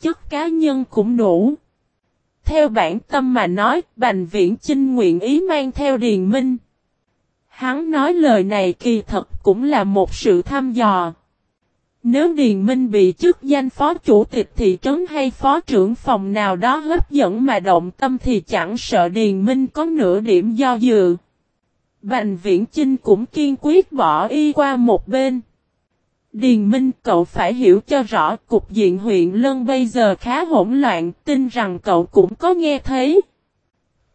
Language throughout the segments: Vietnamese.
chất cá nhân cũng đủ. Theo bản tâm mà nói, Bành Viễn Chinh nguyện ý mang theo Điền Minh. Hắn nói lời này kỳ thật cũng là một sự thăm dò. Nếu Điền Minh bị chức danh phó chủ tịch thị trấn hay phó trưởng phòng nào đó hấp dẫn mà động tâm thì chẳng sợ Điền Minh có nửa điểm do dự. Bành Viễn Chinh cũng kiên quyết bỏ y qua một bên. Điền Minh cậu phải hiểu cho rõ cục diện huyện Lân bây giờ khá hỗn loạn, tin rằng cậu cũng có nghe thấy.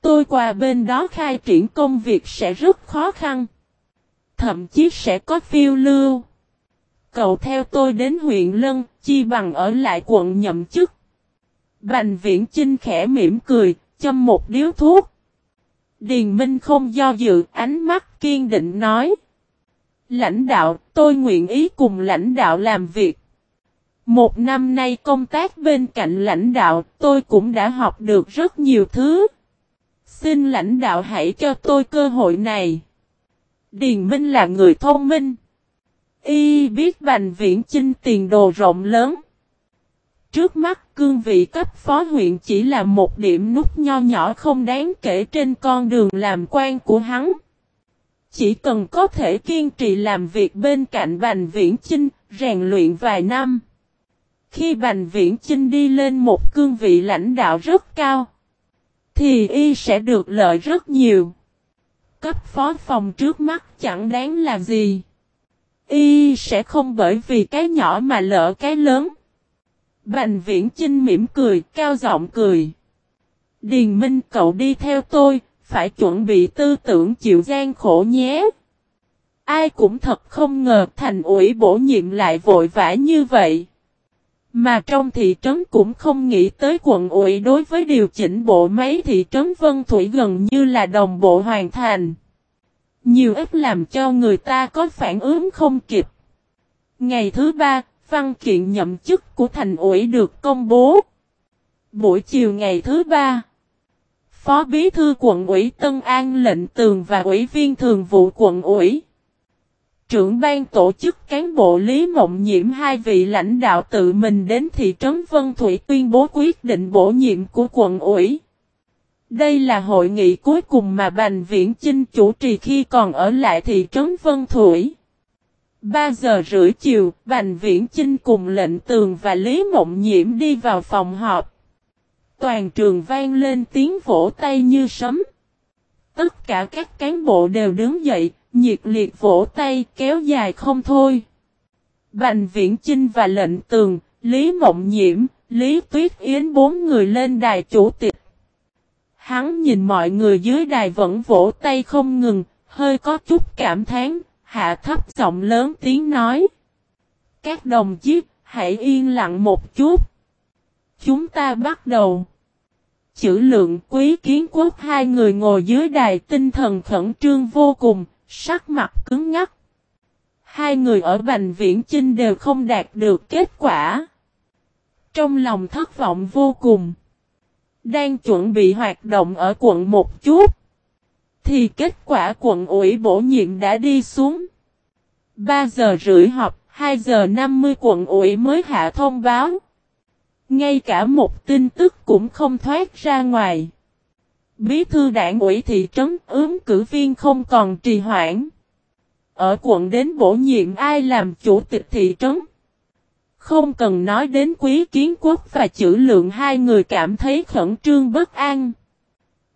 Tôi qua bên đó khai triển công việc sẽ rất khó khăn. Thậm chí sẽ có phiêu lưu. Cậu theo tôi đến huyện Lân, chi bằng ở lại quận nhậm chức. Bành viễn Trinh khẽ mỉm cười, châm một điếu thuốc. Điền Minh không do dự, ánh mắt kiên định nói. Lãnh đạo, tôi nguyện ý cùng lãnh đạo làm việc. Một năm nay công tác bên cạnh lãnh đạo, tôi cũng đã học được rất nhiều thứ. Xin lãnh đạo hãy cho tôi cơ hội này. Điền Minh là người thông minh. Y biết Bành Viễn Chinh tiền đồ rộng lớn. Trước mắt cương vị cấp phó huyện chỉ là một điểm nút nho nhỏ không đáng kể trên con đường làm quan của hắn. Chỉ cần có thể kiên trì làm việc bên cạnh Bành Viễn Chinh, rèn luyện vài năm. Khi Bành Viễn Chinh đi lên một cương vị lãnh đạo rất cao, thì y sẽ được lợi rất nhiều. Cấp phó phòng trước mắt chẳng đáng là gì. Y sẽ không bởi vì cái nhỏ mà lỡ cái lớn. Bành viễn Chinh mỉm cười, cao giọng cười. Điền Minh cậu đi theo tôi, phải chuẩn bị tư tưởng chịu gian khổ nhé. Ai cũng thật không ngờ thành ủy bổ nhiệm lại vội vã như vậy. Mà trong thị trấn cũng không nghĩ tới quận ủy đối với điều chỉnh bộ máy thị trấn Vân Thủy gần như là đồng bộ hoàn thành. Nhiều ít làm cho người ta có phản ứng không kịp. Ngày thứ ba, văn kiện nhậm chức của thành ủy được công bố. Buổi chiều ngày thứ ba, Phó Bí Thư quận ủy Tân An lệnh tường và ủy viên thường vụ quận ủy. Trưởng ban tổ chức cán bộ Lý Mộng Nhiễm hai vị lãnh đạo tự mình đến thị trấn Vân Thủy tuyên bố quyết định bổ nhiệm của quận ủy. Đây là hội nghị cuối cùng mà Bành Viễn Chinh chủ trì khi còn ở lại thị trấn Vân Thủy. 3 giờ rưỡi chiều, Bành Viễn Chinh cùng lệnh tường và Lý Mộng Nhiễm đi vào phòng họp. Toàn trường vang lên tiếng vỗ tay như sấm. Tất cả các cán bộ đều đứng dậy, nhiệt liệt vỗ tay kéo dài không thôi. Bành Viễn Chinh và lệnh tường, Lý Mộng Nhiễm, Lý Tuyết Yến bốn người lên đài chủ tịch. Hắn nhìn mọi người dưới đài vẫn vỗ tay không ngừng, hơi có chút cảm thán, hạ thấp giọng lớn tiếng nói. Các đồng chí, hãy yên lặng một chút. Chúng ta bắt đầu. Chữ lượng quý kiến quốc hai người ngồi dưới đài tinh thần khẩn trương vô cùng, sắc mặt cứng ngắc. Hai người ở Bành Viễn Chinh đều không đạt được kết quả. Trong lòng thất vọng vô cùng. Đang chuẩn bị hoạt động ở quận một chút. Thì kết quả quận ủy bổ nhiệm đã đi xuống. 3 giờ rưỡi họp, 2 giờ 50 quận ủy mới hạ thông báo. Ngay cả một tin tức cũng không thoát ra ngoài. Bí thư đảng ủy thị trấn ứng cử viên không còn trì hoãn. Ở quận đến bổ nhiệm ai làm chủ tịch thị trấn. Không cần nói đến quý kiến quốc và chữ lượng hai người cảm thấy khẩn trương bất an.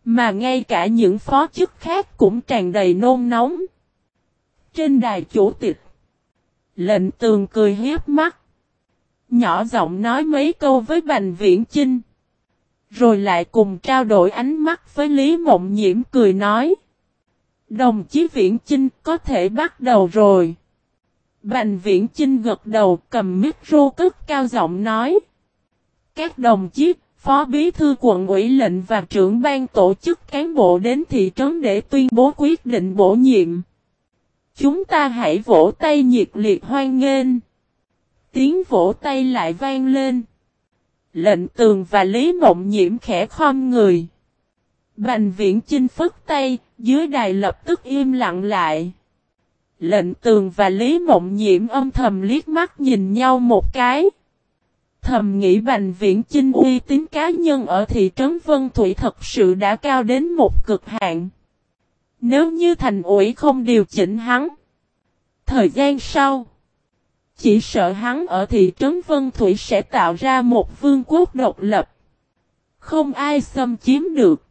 Mà ngay cả những phó chức khác cũng tràn đầy nôn nóng. Trên đài chủ tịch. Lệnh tường cười hiếp mắt. Nhỏ giọng nói mấy câu với Bành Viễn Chinh. Rồi lại cùng trao đổi ánh mắt với Lý Mộng Nhiễm cười nói. Đồng chí Viễn Chinh có thể bắt đầu rồi. Bành Viễn Chinh gật đầu cầm micro cất cao giọng nói. Các đồng chí, phó bí thư quận ủy lệnh và trưởng ban tổ chức cán bộ đến thị trấn để tuyên bố quyết định bổ nhiệm. Chúng ta hãy vỗ tay nhiệt liệt hoan nghênh. Tiếng vỗ tay lại vang lên. Lệnh tường và Lý Mộng Nhiễm khẽ khom người. Bành viễn chinh phất tay, dưới đài lập tức im lặng lại. Lệnh tường và Lý Mộng Nhiễm âm thầm liếc mắt nhìn nhau một cái. Thầm nghĩ Bành Viễn Chinh uy tín cá nhân ở thị trấn Vân Thủy thật sự đã cao đến một cực hạn. Nếu như thành ủy không điều chỉnh hắn. Thời gian sau. Chỉ sợ hắn ở thị trấn Vân Thủy sẽ tạo ra một vương quốc độc lập. Không ai xâm chiếm được.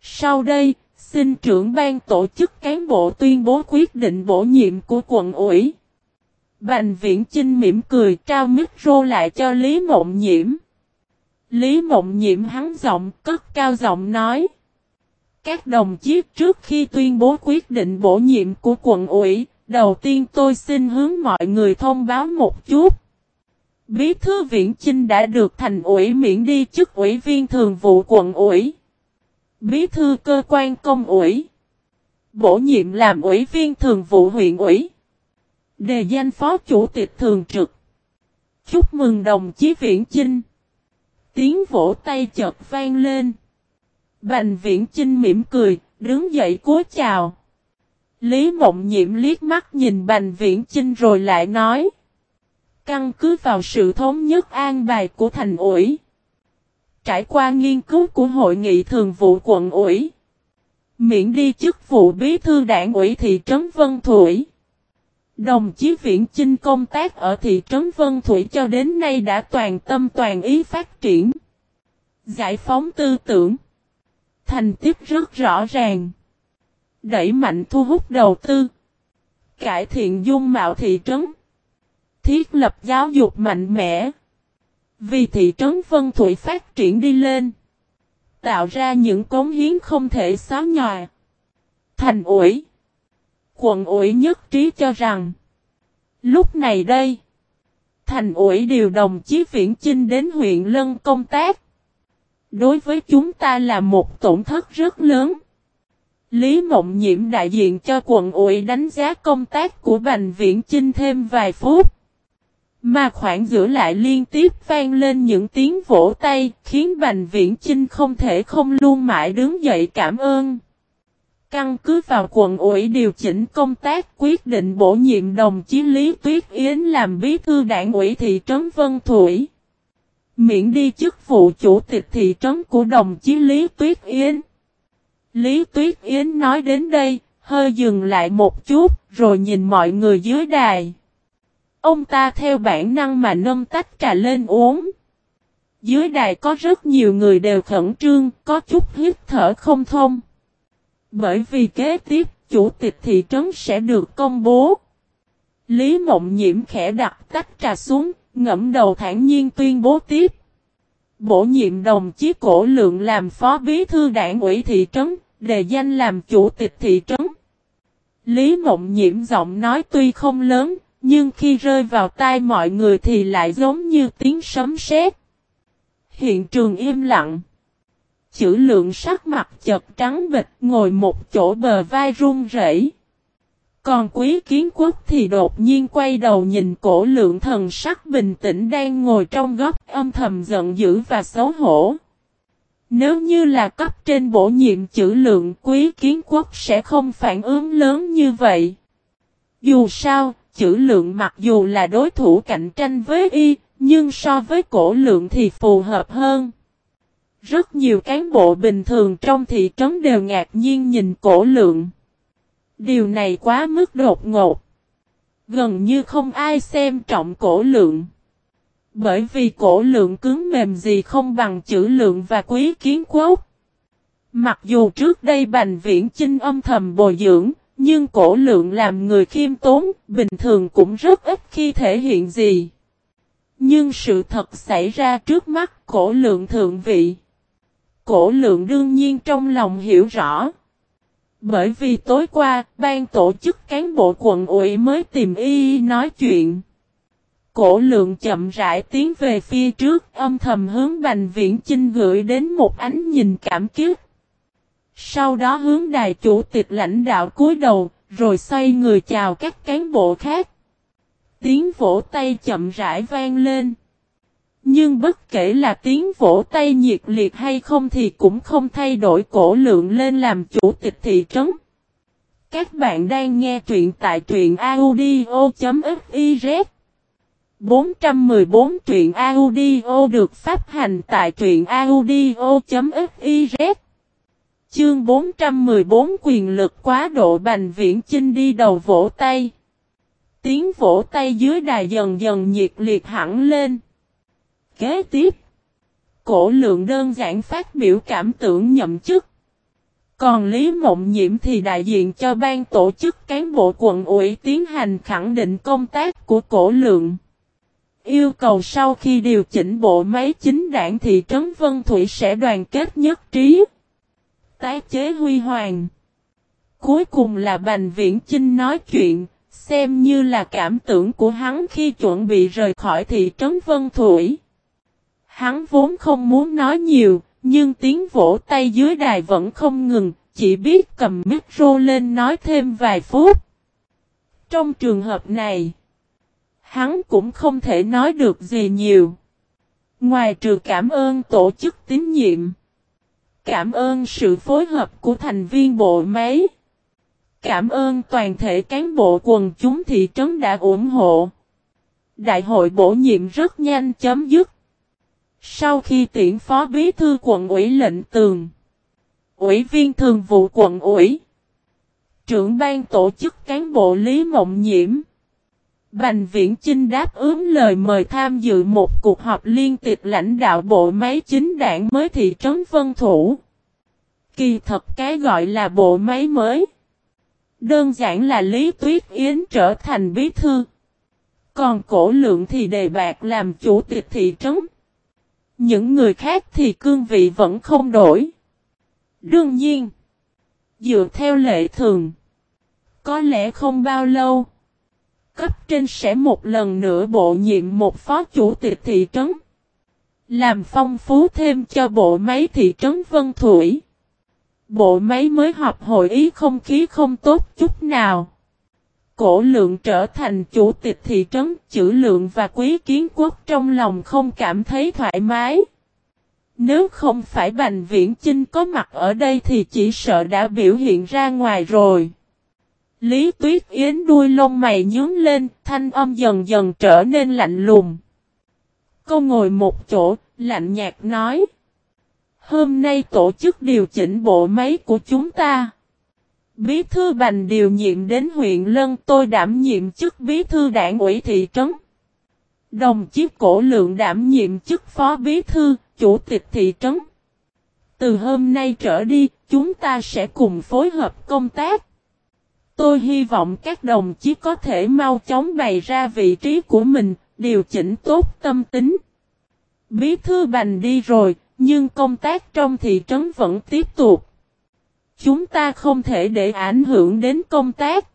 Sau đây, xin trưởng ban tổ chức cán bộ tuyên bố quyết định bổ nhiệm của quận ủy. Bành viễn Trinh mỉm cười trao micro lại cho Lý Mộng Nhiễm. Lý Mộng Nhiễm hắn giọng cất cao giọng nói. Các đồng chí trước khi tuyên bố quyết định bổ nhiệm của quận ủy, đầu tiên tôi xin hướng mọi người thông báo một chút. Bí thư Viễn Chinh đã được thành ủy miễn đi chức ủy viên thường vụ quận ủy. Bí thư cơ quan công ủy. Bổ nhiệm làm ủy viên thường vụ huyện ủy. Đề danh phó chủ tịch thường trực. Chúc mừng đồng chí Viễn Chinh. Tiếng vỗ tay chợt vang lên. Bành Viễn Chinh mỉm cười, đứng dậy cúi chào. Lý Mộng Nhiễm liếc mắt nhìn Bành Viễn Chinh rồi lại nói. Căn cứ vào sự thống nhất an bài của thành ủi. Trải qua nghiên cứu của hội nghị thường vụ quận ủy. Miễn đi chức vụ bí thư đảng ủy thị trấn Vân Thủy. Đồng chí Viễn Chinh công tác ở thị trấn Vân Thủy cho đến nay đã toàn tâm toàn ý phát triển. Giải phóng tư tưởng. Thành tiếp rất rõ ràng. Đẩy mạnh thu hút đầu tư. Cải thiện dung mạo thị trấn. Thiết lập giáo dục mạnh mẽ. Vì thị trấn Vân Thủy phát triển đi lên. Tạo ra những cống hiến không thể xóa nhòa. Thành ủi. Quận ủi nhất trí cho rằng. Lúc này đây. Thành ủi điều đồng chí Viễn Chinh đến huyện Lân công tác. Đối với chúng ta là một tổn thất rất lớn. Lý Mộng Nhiễm đại diện cho quận ủy đánh giá công tác của Bành Viễn Chinh thêm vài phút. Mà khoảng giữa lại liên tiếp vang lên những tiếng vỗ tay, khiến Bành Viễn Chinh không thể không luôn mãi đứng dậy cảm ơn. Căn cứ vào quận ủy điều chỉnh công tác quyết định bổ nhiệm đồng chí Lý Tuyết Yến làm bí thư đảng ủy thị trấn Vân Thủy. Miễn đi chức vụ chủ tịch thị trấn của đồng chí Lý Tuyết Yến. Lý Tuyết Yến nói đến đây, hơi dừng lại một chút, rồi nhìn mọi người dưới đài. Ông ta theo bản năng mà nâng tách trà lên uống. Dưới đài có rất nhiều người đều khẩn trương, có chút hít thở không thông. Bởi vì kế tiếp, chủ tịch thị trấn sẽ được công bố. Lý Mộng Nhiễm khẽ đặt tách trà xuống, ngẫm đầu thản nhiên tuyên bố tiếp. Bổ nhiệm đồng chí cổ lượng làm phó bí thư đảng ủy thị trấn, đề danh làm chủ tịch thị trấn. Lý Mộng Nhiễm giọng nói tuy không lớn, nhưng khi rơi vào tai mọi người thì lại giống như tiếng sấm sét. Hiện trường im lặng. Chữ lượng sắc mặt chật trắng bịch ngồi một chỗ bờ vai run rẩy. Còn quý kiến quốc thì đột nhiên quay đầu nhìn cổ lượng thần sắc bình tĩnh đang ngồi trong góc âm thầm giận dữ và xấu hổ. Nếu như là cấp trên bổ nhiệm chữ lượng quý kiến quốc sẽ không phản ứng lớn như vậy. Dù sao, chữ lượng mặc dù là đối thủ cạnh tranh với y, nhưng so với cổ lượng thì phù hợp hơn. Rất nhiều cán bộ bình thường trong thị trấn đều ngạc nhiên nhìn cổ lượng. Điều này quá mức đột ngột. Gần như không ai xem trọng cổ lượng. Bởi vì cổ lượng cứng mềm gì không bằng chữ lượng và quý kiến quốc. Mặc dù trước đây Bành Viễn Chinh âm thầm bồi dưỡng, nhưng cổ lượng làm người khiêm tốn, bình thường cũng rất ít khi thể hiện gì. Nhưng sự thật xảy ra trước mắt cổ lượng thượng vị. Cổ lượng đương nhiên trong lòng hiểu rõ. Bởi vì tối qua, ban tổ chức cán bộ quận ủy mới tìm y nói chuyện. Cổ lượng chậm rãi tiến về phía trước, âm thầm hướng Bành Viễn Chinh gửi đến một ánh nhìn cảm kích. Sau đó hướng đài chủ tịch lãnh đạo cúi đầu, rồi xoay người chào các cán bộ khác. Tiếng vỗ tay chậm rãi vang lên. Nhưng bất kể là tiếng vỗ tay nhiệt liệt hay không thì cũng không thay đổi cổ lượng lên làm chủ tịch thị trấn. Các bạn đang nghe truyện tại truyện audio.fif 414 truyện audio được phát hành tại truyện audio.fiz Chương 414 quyền lực quá độ Bành Viễn Chinh đi đầu vỗ tay. Tiếng vỗ tay dưới đài dần dần nhiệt liệt hẳn lên. Kế tiếp, cổ lượng đơn giản phát biểu cảm tưởng nhậm chức. Còn Lý Mộng Nhiễm thì đại diện cho ban tổ chức cán bộ quận ủy tiến hành khẳng định công tác của cổ lượng. Yêu cầu sau khi điều chỉnh bộ máy chính đảng thì Trấn Vân Thủy sẽ đoàn kết nhất trí. Tái chế huy hoàng. Cuối cùng là Bành Viễn Chinh nói chuyện, xem như là cảm tưởng của hắn khi chuẩn bị rời khỏi thị trấn Vân Thủy. Hắn vốn không muốn nói nhiều, nhưng tiếng vỗ tay dưới đài vẫn không ngừng, chỉ biết cầm micro lên nói thêm vài phút. Trong trường hợp này, hắn cũng không thể nói được gì nhiều. Ngoài trừ cảm ơn tổ chức tín nhiệm, cảm ơn sự phối hợp của thành viên bộ máy, cảm ơn toàn thể cán bộ quần chúng thị trấn đã ủng hộ. Đại hội bổ nhiệm rất nhanh chấm dứt. Sau khi tiễn phó bí thư quận ủy lệnh tường, ủy viên thường vụ quận ủy, trưởng ban tổ chức cán bộ Lý Mộng Nhiễm, Bành Viễn Chinh đáp ứng lời mời tham dự một cuộc họp liên tịch lãnh đạo bộ máy chính đảng mới thị trấn Vân Thủ. Kỳ thật cái gọi là bộ máy mới. Đơn giản là Lý Tuyết Yến trở thành bí thư. Còn cổ lượng thì đề bạc làm chủ tịch thị trấn. Những người khác thì cương vị vẫn không đổi. Đương nhiên, dựa theo lệ thường, có lẽ không bao lâu, cấp trên sẽ một lần nữa bộ nhiệm một phó chủ tịch thị trấn. Làm phong phú thêm cho bộ máy thị trấn Vân Thủy. Bộ máy mới họp hội ý không khí không tốt chút nào. Cổ lượng trở thành chủ tịch thị trấn, chữ lượng và quý kiến quốc trong lòng không cảm thấy thoải mái. Nếu không phải Bành Viễn Chinh có mặt ở đây thì chỉ sợ đã biểu hiện ra ngoài rồi. Lý Tuyết Yến đuôi lông mày nhướng lên, thanh âm dần dần trở nên lạnh lùng. Cô ngồi một chỗ, lạnh nhạt nói. Hôm nay tổ chức điều chỉnh bộ máy của chúng ta. Bí thư Bành điều nhiệm đến huyện Lân tôi đảm nhiệm chức bí thư đảng ủy thị trấn. Đồng chí cổ lượng đảm nhiệm chức phó bí thư, chủ tịch thị trấn. Từ hôm nay trở đi, chúng ta sẽ cùng phối hợp công tác. Tôi hy vọng các đồng chí có thể mau chóng bày ra vị trí của mình, điều chỉnh tốt tâm tính. Bí thư bành đi rồi, nhưng công tác trong thị trấn vẫn tiếp tục. Chúng ta không thể để ảnh hưởng đến công tác.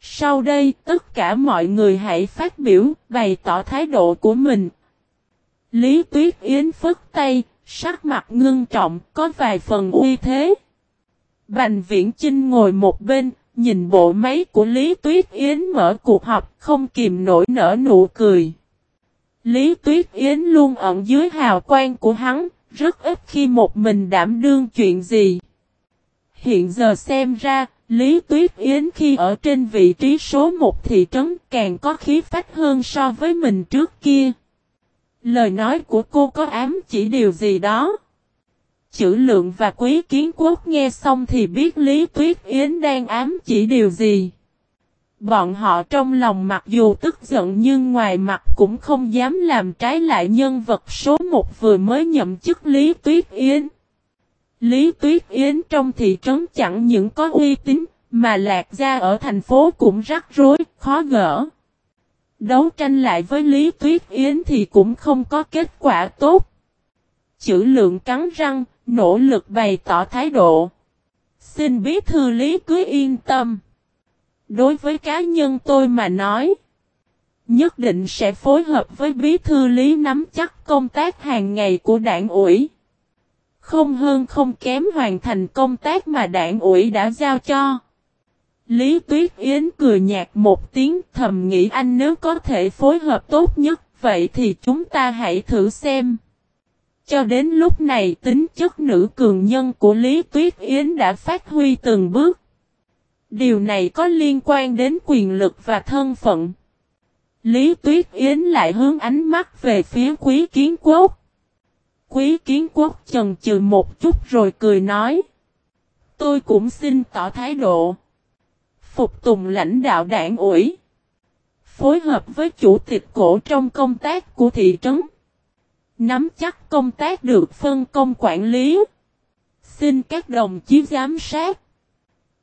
Sau đây, tất cả mọi người hãy phát biểu, bày tỏ thái độ của mình. Lý Tuyết Yến phức tay, sắc mặt ngưng trọng, có vài phần uy thế. Bành Viễn Chinh ngồi một bên, nhìn bộ máy của Lý Tuyết Yến mở cuộc họp, không kìm nổi nở nụ cười. Lý Tuyết Yến luôn ẩn dưới hào quang của hắn, rất ít khi một mình đảm đương chuyện gì. Hiện giờ xem ra, Lý Tuyết Yến khi ở trên vị trí số 1 thị trấn càng có khí phách hơn so với mình trước kia. Lời nói của cô có ám chỉ điều gì đó. Chữ lượng và quý kiến quốc nghe xong thì biết Lý Tuyết Yến đang ám chỉ điều gì. Bọn họ trong lòng mặc dù tức giận nhưng ngoài mặt cũng không dám làm trái lại nhân vật số 1 vừa mới nhậm chức Lý Tuyết Yến. Lý Tuyết Yến trong thị trấn chẳng những có uy tín, mà lạc ra ở thành phố cũng rắc rối, khó gỡ. Đấu tranh lại với Lý Tuyết Yến thì cũng không có kết quả tốt. Chữ lượng cắn răng, nỗ lực bày tỏ thái độ. Xin bí thư Lý cứ yên tâm. Đối với cá nhân tôi mà nói, nhất định sẽ phối hợp với bí thư Lý nắm chắc công tác hàng ngày của đảng ủy. Không hơn không kém hoàn thành công tác mà đảng ủy đã giao cho. Lý Tuyết Yến cười nhạt một tiếng thầm nghĩ anh nếu có thể phối hợp tốt nhất, vậy thì chúng ta hãy thử xem. Cho đến lúc này tính chất nữ cường nhân của Lý Tuyết Yến đã phát huy từng bước. Điều này có liên quan đến quyền lực và thân phận. Lý Tuyết Yến lại hướng ánh mắt về phía quý kiến quốc. Quý kiến quốc chần chừ một chút rồi cười nói. Tôi cũng xin tỏ thái độ. Phục tùng lãnh đạo đảng ủy. Phối hợp với chủ tịch cổ trong công tác của thị trấn. Nắm chắc công tác được phân công quản lý. Xin các đồng chí giám sát.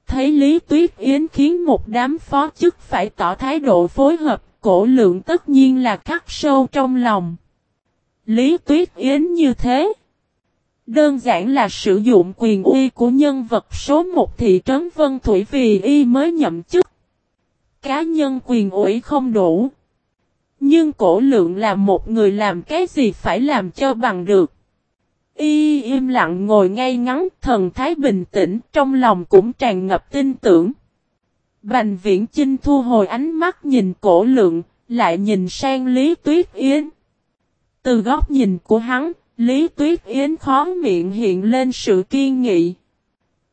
Thấy Lý Tuyết Yến khiến một đám phó chức phải tỏ thái độ phối hợp, cổ lượng tất nhiên là khắc sâu trong lòng. Lý Tuyết Yến như thế. Đơn giản là sử dụng quyền uy của nhân vật số một thị trấn Vân Thủy vì y mới nhậm chức. Cá nhân quyền ủy không đủ. Nhưng cổ lượng là một người làm cái gì phải làm cho bằng được. Y im lặng ngồi ngay ngắn, thần thái bình tĩnh, trong lòng cũng tràn ngập tin tưởng. Bành viễn Chinh thu hồi ánh mắt nhìn cổ lượng, lại nhìn sang Lý Tuyết Yến. Từ góc nhìn của hắn, Lý Tuyết Yến khó miệng hiện lên sự kiên nghị.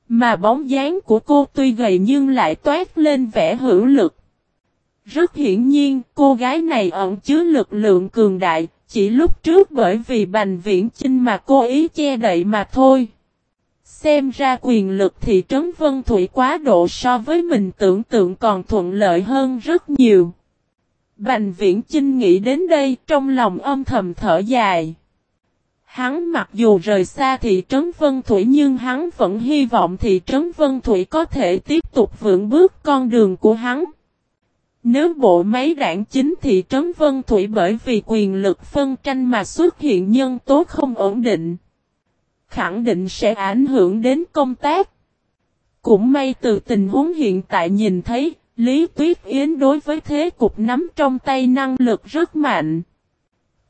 Mà bóng dáng của cô tuy gầy nhưng lại toát lên vẻ hữu lực. Rất hiển nhiên, cô gái này ẩn chứa lực lượng cường đại, chỉ lúc trước bởi vì Bành Viễn Chinh mà cô ý che đậy mà thôi. Xem ra quyền lực thị trấn Vân Thủy quá độ so với mình tưởng tượng còn thuận lợi hơn rất nhiều. Bành Viễn Chinh nghĩ đến đây trong lòng âm thầm thở dài. Hắn mặc dù rời xa thị trấn Vân Thủy nhưng hắn vẫn hy vọng thị trấn Vân Thủy có thể tiếp tục vững bước con đường của hắn. Nếu bộ máy đảng chính thị trấn Vân Thủy bởi vì quyền lực phân tranh mà xuất hiện nhân tố không ổn định, khẳng định sẽ ảnh hưởng đến công tác. Cũng may từ tình huống hiện tại nhìn thấy, Lý Tuyết Yến đối với thế cục nắm trong tay năng lực rất mạnh.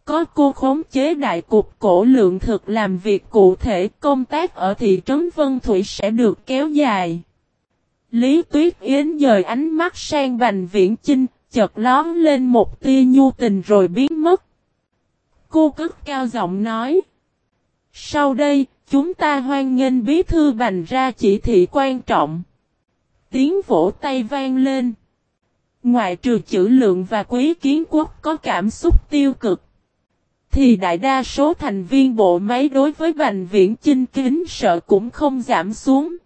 Có cô khống chế đại cục cổ lượng thực làm việc cụ thể công tác ở thị trấn Vân Thủy sẽ được kéo dài. Lý Tuyết Yến dời ánh mắt sang Bành Viễn Chinh, chợt lón lên một tia nhu tình rồi biến mất. Cô cất cao giọng nói. Sau đây, chúng ta hoan nghênh bí thư Bành ra chỉ thị quan trọng. Tiếng vỗ tay vang lên. Ngoại trừ chữ lượng và quý kiến quốc có cảm xúc tiêu cực. Thì đại đa số thành viên bộ máy đối với Bành Viễn Chinh kính sợ cũng không giảm xuống.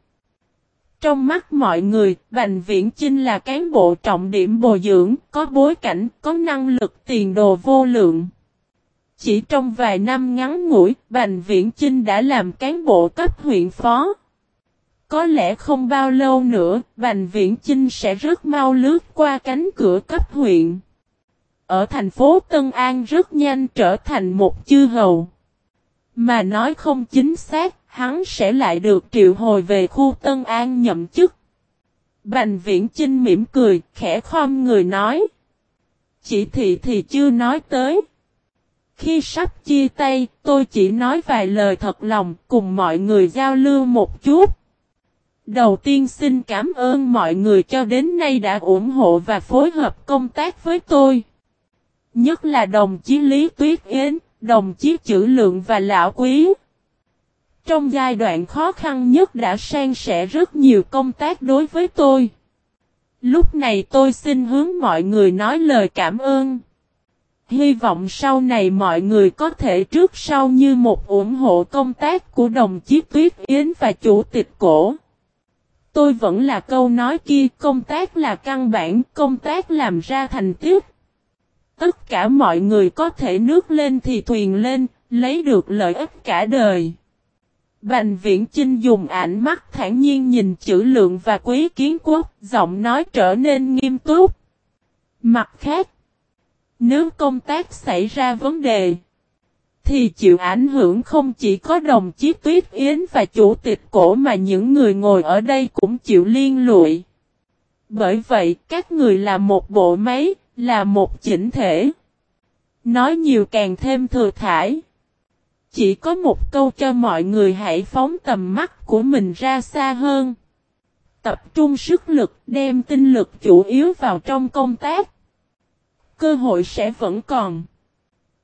Trong mắt mọi người, Bành Viễn Chinh là cán bộ trọng điểm bồi dưỡng, có bối cảnh, có năng lực tiền đồ vô lượng. Chỉ trong vài năm ngắn ngủi, Bành Viễn Chinh đã làm cán bộ cấp huyện phó. Có lẽ không bao lâu nữa, Bành Viễn Chinh sẽ rất mau lướt qua cánh cửa cấp huyện. Ở thành phố Tân An rất nhanh trở thành một chư hầu. Mà nói không chính xác, hắn sẽ lại được triệu hồi về khu Tân An nhậm chức. Bành viễn Trinh mỉm cười, khẽ khom người nói. Chỉ thị thì chưa nói tới. Khi sắp chia tay, tôi chỉ nói vài lời thật lòng cùng mọi người giao lưu một chút. Đầu tiên xin cảm ơn mọi người cho đến nay đã ủng hộ và phối hợp công tác với tôi. Nhất là đồng chí Lý Tuyết Yến, đồng chí Chữ Lượng và Lão Quý. Trong giai đoạn khó khăn nhất đã san sẻ rất nhiều công tác đối với tôi. Lúc này tôi xin hướng mọi người nói lời cảm ơn. Hy vọng sau này mọi người có thể trước sau như một ủng hộ công tác của đồng chí Tuyết Yến và Chủ tịch Cổ. Tôi vẫn là câu nói kia, công tác là căn bản, công tác làm ra thành tiết. Tất cả mọi người có thể nước lên thì thuyền lên, lấy được lợi ích cả đời. Bành viễn Trinh dùng ảnh mắt thản nhiên nhìn chữ lượng và quý kiến quốc, giọng nói trở nên nghiêm túc. Mặt khác, nếu công tác xảy ra vấn đề, thì chịu ảnh hưởng không chỉ có đồng chí Tuyết Yến và chủ tịch cổ mà những người ngồi ở đây cũng chịu liên lụy. Bởi vậy, các người là một bộ máy, là một chỉnh thể. Nói nhiều càng thêm thừa thải. Chỉ có một câu cho mọi người hãy phóng tầm mắt của mình ra xa hơn. Tập trung sức lực đem tinh lực chủ yếu vào trong công tác. Cơ hội sẽ vẫn còn.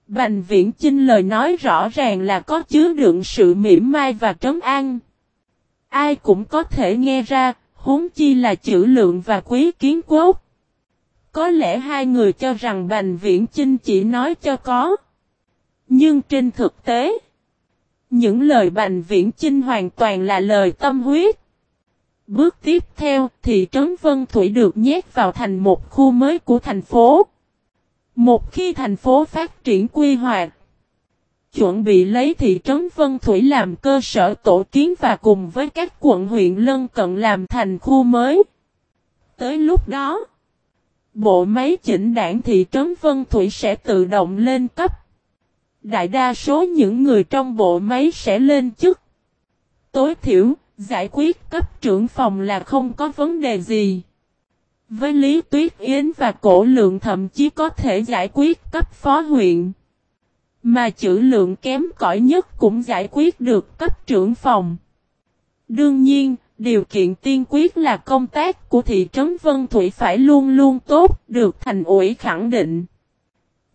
Bành viễn Chinh lời nói rõ ràng là có chứa đựng sự mỉm mai và trấn an. Ai cũng có thể nghe ra, huống chi là chữ lượng và quý kiến quốc. Có lẽ hai người cho rằng Bành Viễn Chinh chỉ nói cho có. Nhưng trên thực tế, những lời Bành Viễn Chinh hoàn toàn là lời tâm huyết. Bước tiếp theo, thị trấn Vân Thủy được nhét vào thành một khu mới của thành phố. Một khi thành phố phát triển quy hoạch, chuẩn bị lấy thị trấn Vân Thủy làm cơ sở tổ kiến và cùng với các quận huyện lân cận làm thành khu mới. Tới lúc đó, bộ máy chỉnh đảng thị trấn Vân Thủy sẽ tự động lên cấp. Đại đa số những người trong bộ máy sẽ lên chức. Tối thiểu, giải quyết cấp trưởng phòng là không có vấn đề gì. Với Lý Tuyết Yến và Cổ Lượng thậm chí có thể giải quyết cấp phó huyện. Mà chữ lượng kém cỏi nhất cũng giải quyết được cấp trưởng phòng. Đương nhiên, điều kiện tiên quyết là công tác của thị trấn Vân Thủy phải luôn luôn tốt, được thành ủy khẳng định.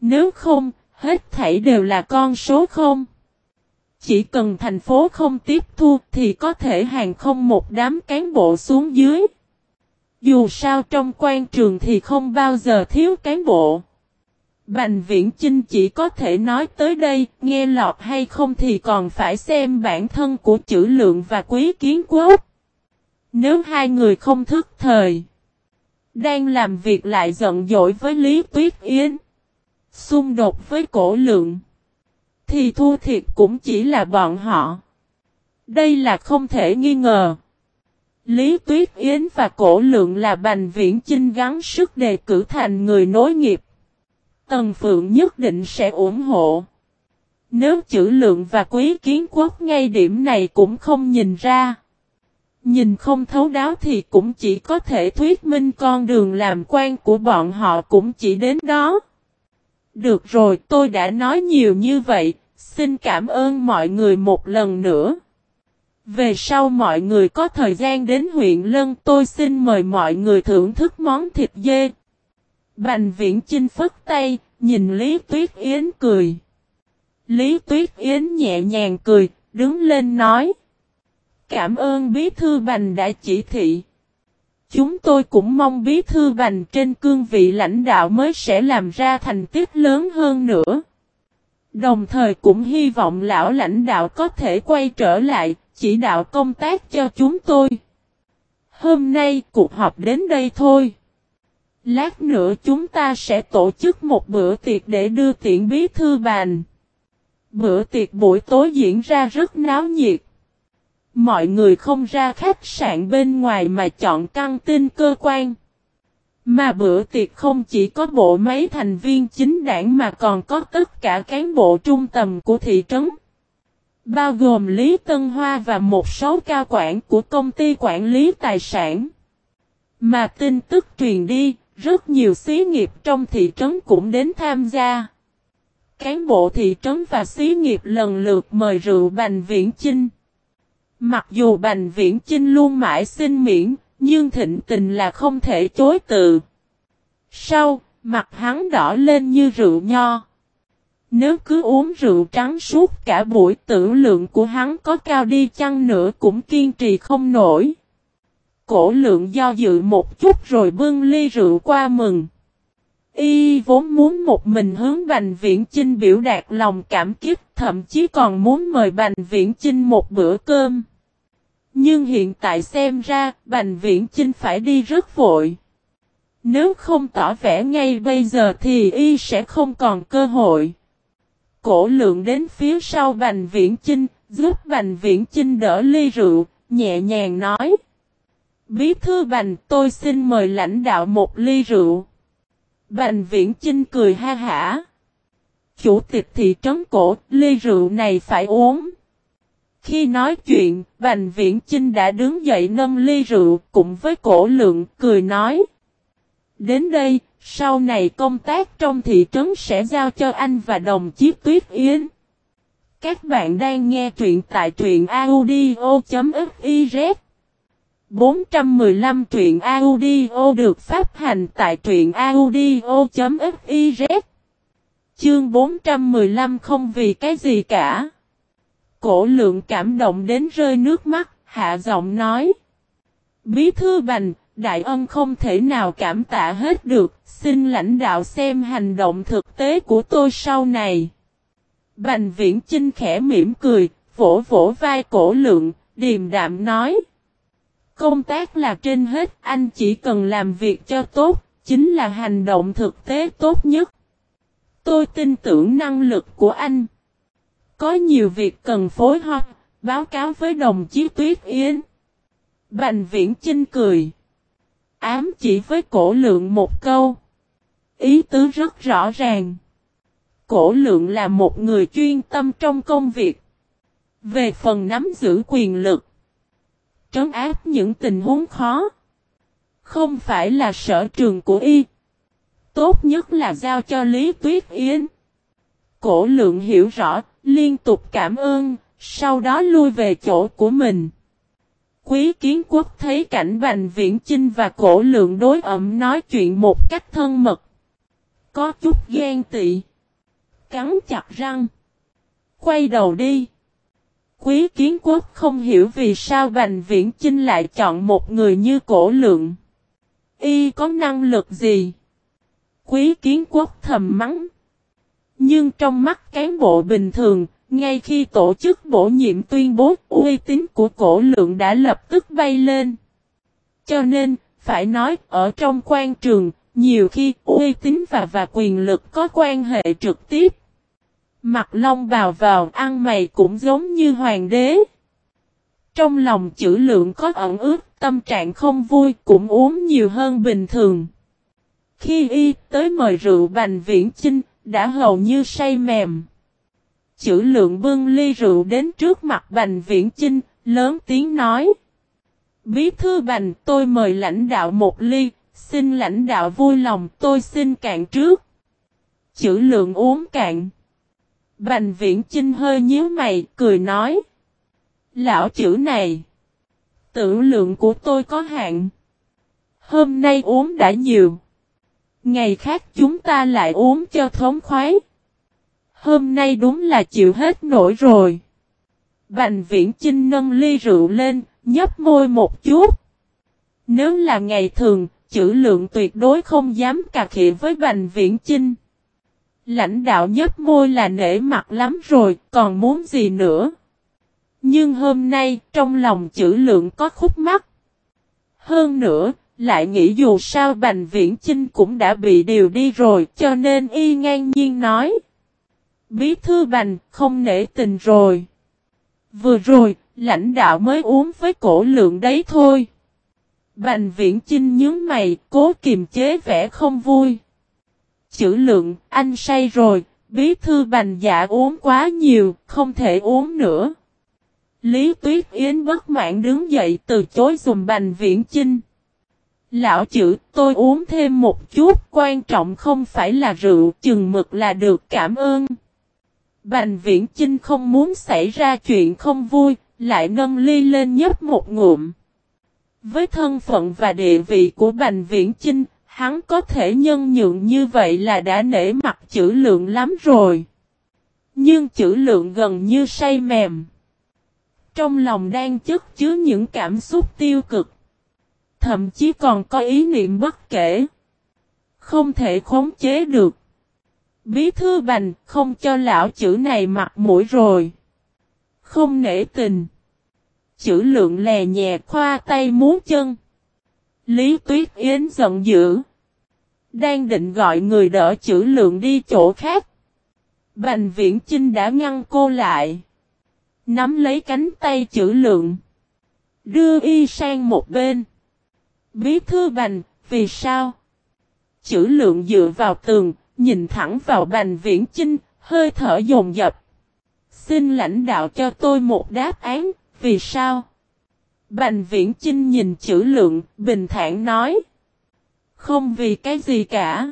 Nếu không, hết thảy đều là con số không. Chỉ cần thành phố không tiếp thu thì có thể hàng không một đám cán bộ xuống dưới. Dù sao trong quan trường thì không bao giờ thiếu cán bộ. Bành viễn Chinh chỉ có thể nói tới đây, nghe lọt hay không thì còn phải xem bản thân của chữ lượng và quý kiến quốc. Nếu hai người không thức thời, đang làm việc lại giận dỗi với Lý Tuyết Yến, xung đột với cổ lượng, thì thua thiệt cũng chỉ là bọn họ. Đây là không thể nghi ngờ. Lý Tuyết Yến và Cổ Lượng là Bành Viễn Chinh gắn sức đề cử thành người nối nghiệp. Tần Phượng nhất định sẽ ủng hộ. Nếu chữ lượng và quý kiến quốc ngay điểm này cũng không nhìn ra. Nhìn không thấu đáo thì cũng chỉ có thể thuyết minh con đường làm quan của bọn họ cũng chỉ đến đó. Được rồi tôi đã nói nhiều như vậy, xin cảm ơn mọi người một lần nữa. Về sau mọi người có thời gian đến huyện Lân tôi xin mời mọi người thưởng thức món thịt dê. Bành viễn chinh phất tay, nhìn Lý Tuyết Yến cười. Lý Tuyết Yến nhẹ nhàng cười, đứng lên nói. Cảm ơn bí thư bành đã chỉ thị. Chúng tôi cũng mong bí thư bành trên cương vị lãnh đạo mới sẽ làm ra thành tích lớn hơn nữa. Đồng thời cũng hy vọng lão lãnh đạo có thể quay trở lại, chỉ đạo công tác cho chúng tôi. Hôm nay cuộc họp đến đây thôi. Lát nữa chúng ta sẽ tổ chức một bữa tiệc để đưa tiện bí thư bàn. Bữa tiệc buổi tối diễn ra rất náo nhiệt. Mọi người không ra khách sạn bên ngoài mà chọn căng tin cơ quan. Mà bữa tiệc không chỉ có bộ máy thành viên chính đảng mà còn có tất cả cán bộ trung tầm của thị trấn. Bao gồm Lý Tân Hoa và một số cao quản của công ty quản lý tài sản. Mà tin tức truyền đi, rất nhiều xí nghiệp trong thị trấn cũng đến tham gia. Cán bộ thị trấn và xí nghiệp lần lượt mời rượu Bành Viễn Chinh. Mặc dù Bành Viễn Chinh luôn mãi xin miễn, nhưng thịnh tình là không thể chối từ. Sau, mặt hắn đỏ lên như rượu nho. Nếu cứ uống rượu trắng suốt cả buổi tử lượng của hắn có cao đi chăng nữa cũng kiên trì không nổi. Cổ lượng do dự một chút rồi bưng ly rượu qua mừng. Y vốn muốn một mình hướng Bành Viễn Chinh biểu đạt lòng cảm kích, thậm chí còn muốn mời Bành Viễn Chinh một bữa cơm. Nhưng hiện tại xem ra, Bành Viễn Chinh phải đi rất vội. Nếu không tỏ vẻ ngay bây giờ thì y sẽ không còn cơ hội. Cổ lượng đến phía sau Bành Viễn Chinh, giúp Bành Viễn Chinh đỡ ly rượu, nhẹ nhàng nói. Bí thư Bành tôi xin mời lãnh đạo một ly rượu. Bành Viễn Chinh cười ha hả. Chủ tịch thị trấn cổ, ly rượu này phải uống. Khi nói chuyện, Bành Viễn Chinh đã đứng dậy nâng ly rượu cùng với cổ lượng cười nói. Đến đây, sau này công tác trong thị trấn sẽ giao cho anh và đồng chí Tuyết Yến. Các bạn đang nghe truyện tại truyện audio.fiz 415 truyện audio được phát hành tại truyện audio.fiz Chương 415 không vì cái gì cả. Cổ lượng cảm động đến rơi nước mắt, hạ giọng nói. Bí thư bành, đại ân không thể nào cảm tạ hết được, xin lãnh đạo xem hành động thực tế của tôi sau này. Bành viễn Chinh khẽ mỉm cười, vỗ vỗ vai cổ lượng, điềm đạm nói. Công tác là trên hết, anh chỉ cần làm việc cho tốt, chính là hành động thực tế tốt nhất. Tôi tin tưởng năng lực của anh. Có nhiều việc cần phối hợp, báo cáo với đồng chí Tuyết Yến. Bành viễn Chinh cười. Ám chỉ với cổ lượng một câu. Ý tứ rất rõ ràng. Cổ lượng là một người chuyên tâm trong công việc. Về phần nắm giữ quyền lực. Trấn áp những tình huống khó. Không phải là sở trường của y. Tốt nhất là giao cho Lý Tuyết Yến. Cổ lượng hiểu rõ, liên tục cảm ơn, sau đó lui về chỗ của mình. Quý kiến quốc thấy cảnh Bành Viễn Chinh và cổ lượng đối ẩm nói chuyện một cách thân mật. Có chút ghen tị. Cắn chặt răng. Quay đầu đi. Quý kiến quốc không hiểu vì sao Bành Viễn Chinh lại chọn một người như cổ lượng. Y có năng lực gì? Quý kiến quốc thầm mắng. Nhưng trong mắt cán bộ bình thường, ngay khi tổ chức bổ nhiệm tuyên bố uy tín của cổ lượng đã lập tức bay lên. Cho nên, phải nói, ở trong quan trường, nhiều khi uy tín và và quyền lực có quan hệ trực tiếp. Mặt long bào vào ăn mày cũng giống như hoàng đế. Trong lòng chữ lượng có ẩn ướt, tâm trạng không vui cũng uống nhiều hơn bình thường. Khi y tới mời rượu bành viễn chinh, đã hầu như say mềm. Chữ lượng bưng ly rượu đến trước mặt Bành Viễn Chinh, lớn tiếng nói. Bí thư Bành, tôi mời lãnh đạo một ly, xin lãnh đạo vui lòng, tôi xin cạn trước. Chữ lượng uống cạn. Bành Viễn Chinh hơi nhíu mày, cười nói. Lão chữ này, tử lượng của tôi có hạn. Hôm nay uống đã nhiều. Ngày khác chúng ta lại uống cho thống khoái. Hôm nay đúng là chịu hết nổi rồi. Bành viễn Trinh nâng ly rượu lên, nhấp môi một chút. Nếu là ngày thường, chữ lượng tuyệt đối không dám cà khịa với bành viễn Trinh. Lãnh đạo nhấp môi là nể mặt lắm rồi, còn muốn gì nữa. Nhưng hôm nay, trong lòng chữ lượng có khúc mắc. Hơn nữa, lại nghĩ dù sao Bành Viễn Chinh cũng đã bị điều đi rồi, cho nên y ngang nhiên nói. Bí thư bành, không nể tình rồi. Vừa rồi, lãnh đạo mới uống với cổ lượng đấy thôi. Bành viễn chinh nhớ mày, cố kiềm chế vẻ không vui. Chữ lượng, anh say rồi, bí thư bành dạ uống quá nhiều, không thể uống nữa. Lý Tuyết Yến bất mãn đứng dậy từ chối dùm bành viễn chinh. Lão chữ, tôi uống thêm một chút, quan trọng không phải là rượu, chừng mực là được cảm ơn. Bành viễn Chinh không muốn xảy ra chuyện không vui, lại nâng ly lên nhấp một ngụm. Với thân phận và địa vị của Bành Viễn Chinh, hắn có thể nhân nhượng như vậy là đã nể mặt chữ lượng lắm rồi. Nhưng chữ lượng gần như say mềm. Trong lòng đang chất chứa những cảm xúc tiêu cực. Thậm chí còn có ý niệm bất kể. Không thể khống chế được. Bí thư bành không cho lão chữ này mặt mũi rồi. Không nể tình. Chữ lượng lè nhẹ khoa tay muốn chân. Lý Tuyết Yến giận dữ. Đang định gọi người đỡ chữ lượng đi chỗ khác. Bành viễn Trinh đã ngăn cô lại. Nắm lấy cánh tay chữ lượng. Đưa y sang một bên. Bí thư bành, vì sao? Chữ lượng dựa vào tường, nhìn thẳng vào Bành Viễn Chinh, hơi thở dồn dập. Xin lãnh đạo cho tôi một đáp án, vì sao? Bành Viễn Chinh nhìn chữ lượng, bình thản nói. Không vì cái gì cả.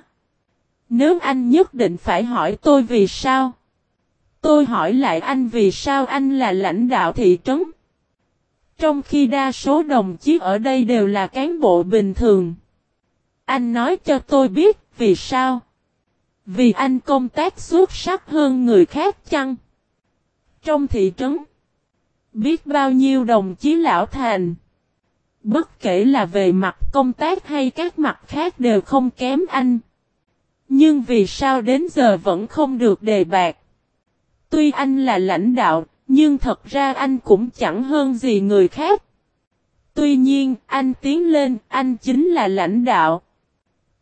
Nếu anh nhất định phải hỏi tôi vì sao? Tôi hỏi lại anh vì sao anh là lãnh đạo thị trấn? Trong khi đa số đồng chí ở đây đều là cán bộ bình thường. Anh nói cho tôi biết vì sao? Vì anh công tác xuất sắc hơn người khác chăng? Trong thị trấn, biết bao nhiêu đồng chí lão thành. Bất kể là về mặt công tác hay các mặt khác đều không kém anh. Nhưng vì sao đến giờ vẫn không được đề bạc? Tuy anh là lãnh đạo, nhưng thật ra anh cũng chẳng hơn gì người khác. Tuy nhiên, anh tiến lên, anh chính là lãnh đạo.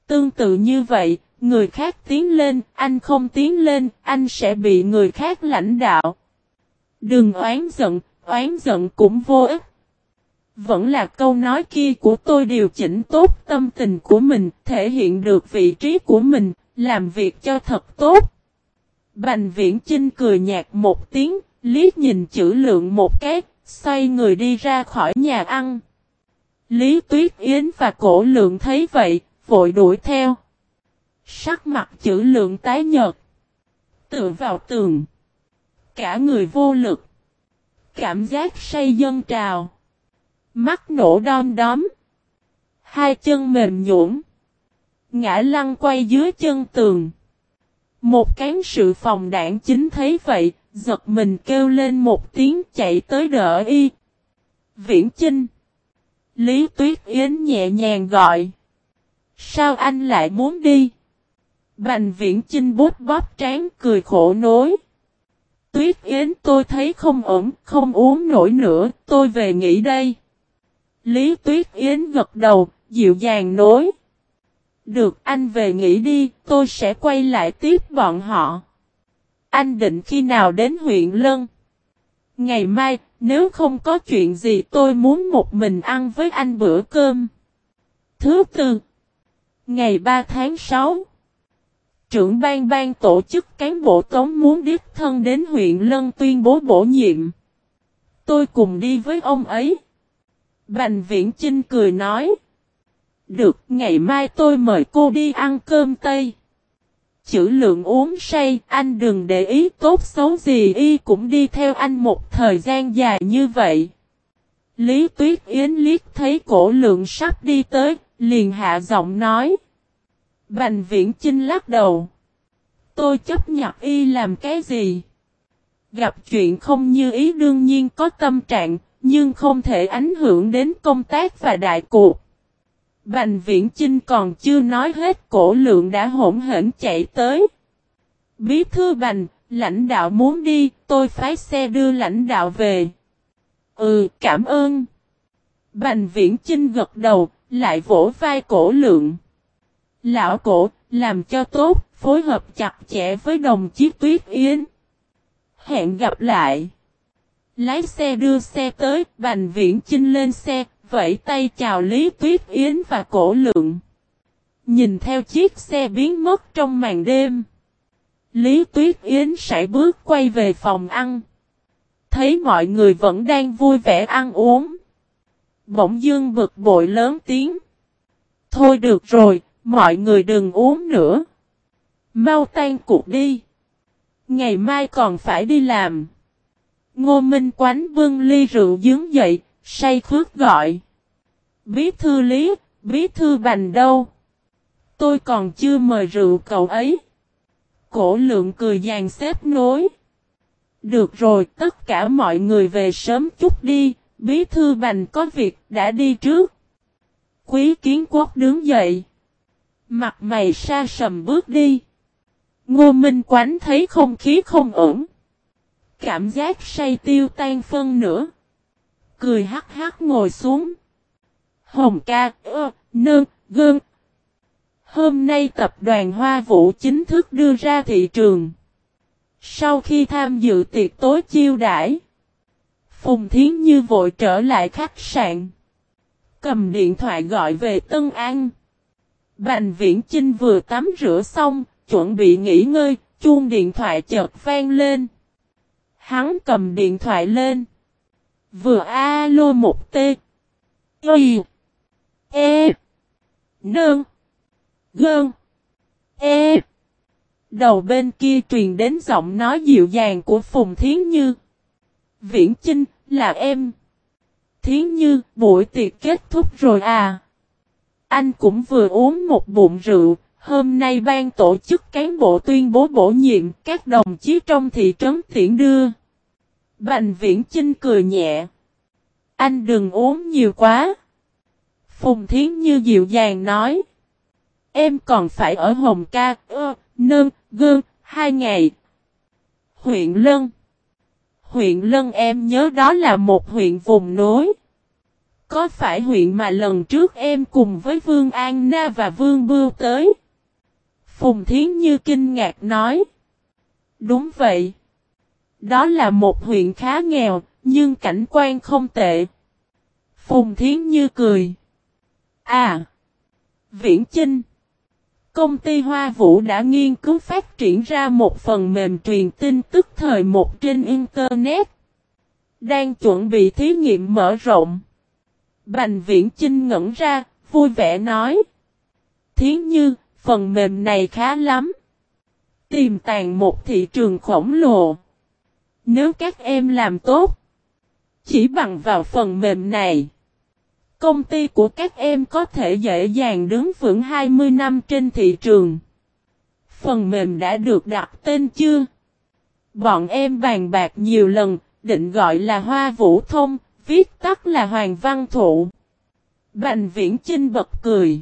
Tương tự như vậy, người khác tiến lên, anh không tiến lên, anh sẽ bị người khác lãnh đạo. Đừng oán giận, oán giận cũng vô ích. Vẫn là câu nói kia của tôi điều chỉnh tốt tâm tình của mình, thể hiện được vị trí của mình, làm việc cho thật tốt. Bành viễn trinh cười nhạt một tiếng, liếc nhìn chữ lượng một cái, xoay người đi ra khỏi nhà ăn. Lý Tuyết Yến và cổ lượng thấy vậy, vội đuổi theo. Sắc mặt chữ lượng tái nhợt. Tựa vào tường. Cả người vô lực. Cảm giác say dân trào. Mắt nổ đom đóm. Hai chân mềm nhũn Ngã lăn quay dưới chân tường. Một cán sự phòng đảng chính thấy vậy, giật mình kêu lên một tiếng chạy tới đỡ y. Viễn Chinh. Lý Tuyết Yến nhẹ nhàng gọi. Sao anh lại muốn đi? Bành Viễn Chinh bút bóp trán cười khổ nối. Tuyết Yến tôi thấy không ổn, không uống nổi nữa, tôi về nghỉ đây. Lý Tuyết Yến gật đầu, dịu dàng nối. Được anh về nghỉ đi, tôi sẽ quay lại tiếp bọn họ. Anh định khi nào đến huyện Lân? Ngày mai, nếu không có chuyện gì tôi muốn một mình ăn với anh bữa cơm. Thứ tư, ngày 3 tháng 6, trưởng ban ban tổ chức cán bộ tống muốn đích thân đến huyện Lân tuyên bố bổ nhiệm. Tôi cùng đi với ông ấy. Bành viễn Chinh cười nói. Được, ngày mai tôi mời cô đi ăn cơm Tây. Chữ lượng uống say, anh đừng để ý tốt xấu gì y cũng đi theo anh một thời gian dài như vậy. Lý Tuyết Yến liếc thấy cổ lượng sắp đi tới, liền hạ giọng nói. Bành viễn Chinh lắc đầu. Tôi chấp nhận y làm cái gì? Gặp chuyện không như ý đương nhiên có tâm trạng, nhưng không thể ảnh hưởng đến công tác và đại cuộc. Bành viễn Chinh còn chưa nói hết cổ lượng đã hỗn hển chạy tới. Bí thư bành, lãnh đạo muốn đi, tôi phái xe đưa lãnh đạo về. Ừ, cảm ơn. Bành viễn Chinh gật đầu, lại vỗ vai cổ lượng. Lão cổ, làm cho tốt, phối hợp chặt chẽ với đồng chí Tuyết Yến. Hẹn gặp lại. Lái xe đưa xe tới, Bành Viễn Chinh lên xe, vẫy tay chào Lý Tuyết Yến và cổ lượng. Nhìn theo chiếc xe biến mất trong màn đêm. Lý Tuyết Yến sải bước quay về phòng ăn. Thấy mọi người vẫn đang vui vẻ ăn uống. Bỗng dương bực bội lớn tiếng. Thôi được rồi, mọi người đừng uống nữa. Mau tan cuộc đi. Ngày mai còn phải đi làm. Ngô Minh Quánh vương ly rượu dướng dậy, say khước gọi. Bí thư lý, bí thư bành đâu? Tôi còn chưa mời rượu cậu ấy. Cổ lượng cười dàn xếp nối. Được rồi, tất cả mọi người về sớm chút đi, bí thư bành có việc đã đi trước. Quý kiến quốc đứng dậy. Mặt mày xa sầm bước đi. Ngô Minh Quánh thấy không khí không ổn. Cảm giác say tiêu tan phân nữa. Cười hắc hắc ngồi xuống. Hồng ca, ơ, nương, gương. Hôm nay tập đoàn Hoa Vũ chính thức đưa ra thị trường. Sau khi tham dự tiệc tối chiêu đãi, Phùng Thiến Như vội trở lại khách sạn. Cầm điện thoại gọi về Tân An. Bành Viễn Chinh vừa tắm rửa xong, chuẩn bị nghỉ ngơi, chuông điện thoại chợt vang lên. Hắn cầm điện thoại lên. Vừa alo một t. Y. E. Nương. Gơn. E. Đầu bên kia truyền đến giọng nói dịu dàng của Phùng Thiến Như. Viễn Chinh, là em. Thiến Như, buổi tiệc kết thúc rồi à. Anh cũng vừa uống một bụng rượu, hôm nay ban tổ chức cán bộ tuyên bố bổ nhiệm các đồng chí trong thị trấn tiễn đưa. Bành Viễn Chinh cười nhẹ. Anh đừng uống nhiều quá. Phùng Thiến Như dịu dàng nói. Em còn phải ở Hồng Ca, ơ, nương, gương, hai ngày. Huyện Lân. Huyện Lân em nhớ đó là một huyện vùng núi Có phải huyện mà lần trước em cùng với Vương An Na và Vương Bưu tới? Phùng Thiến Như kinh ngạc nói. Đúng vậy. Đó là một huyện khá nghèo, nhưng cảnh quan không tệ. Phùng Thiến Như cười. À! Viễn Chinh! Công ty Hoa Vũ đã nghiên cứu phát triển ra một phần mềm truyền tin tức thời một trên Internet. Đang chuẩn bị thí nghiệm mở rộng. Bành Viễn Chinh ngẩn ra, vui vẻ nói. Thiến Như, phần mềm này khá lắm. Tìm tàn một thị trường khổng lồ. Nếu các em làm tốt, chỉ bằng vào phần mềm này, công ty của các em có thể dễ dàng đứng vững 20 năm trên thị trường. Phần mềm đã được đặt tên chưa? Bọn em bàn bạc nhiều lần, định gọi là Hoa Vũ Thông, viết tắt là Hoàng Văn Thụ. Bành Viễn Chinh bật cười.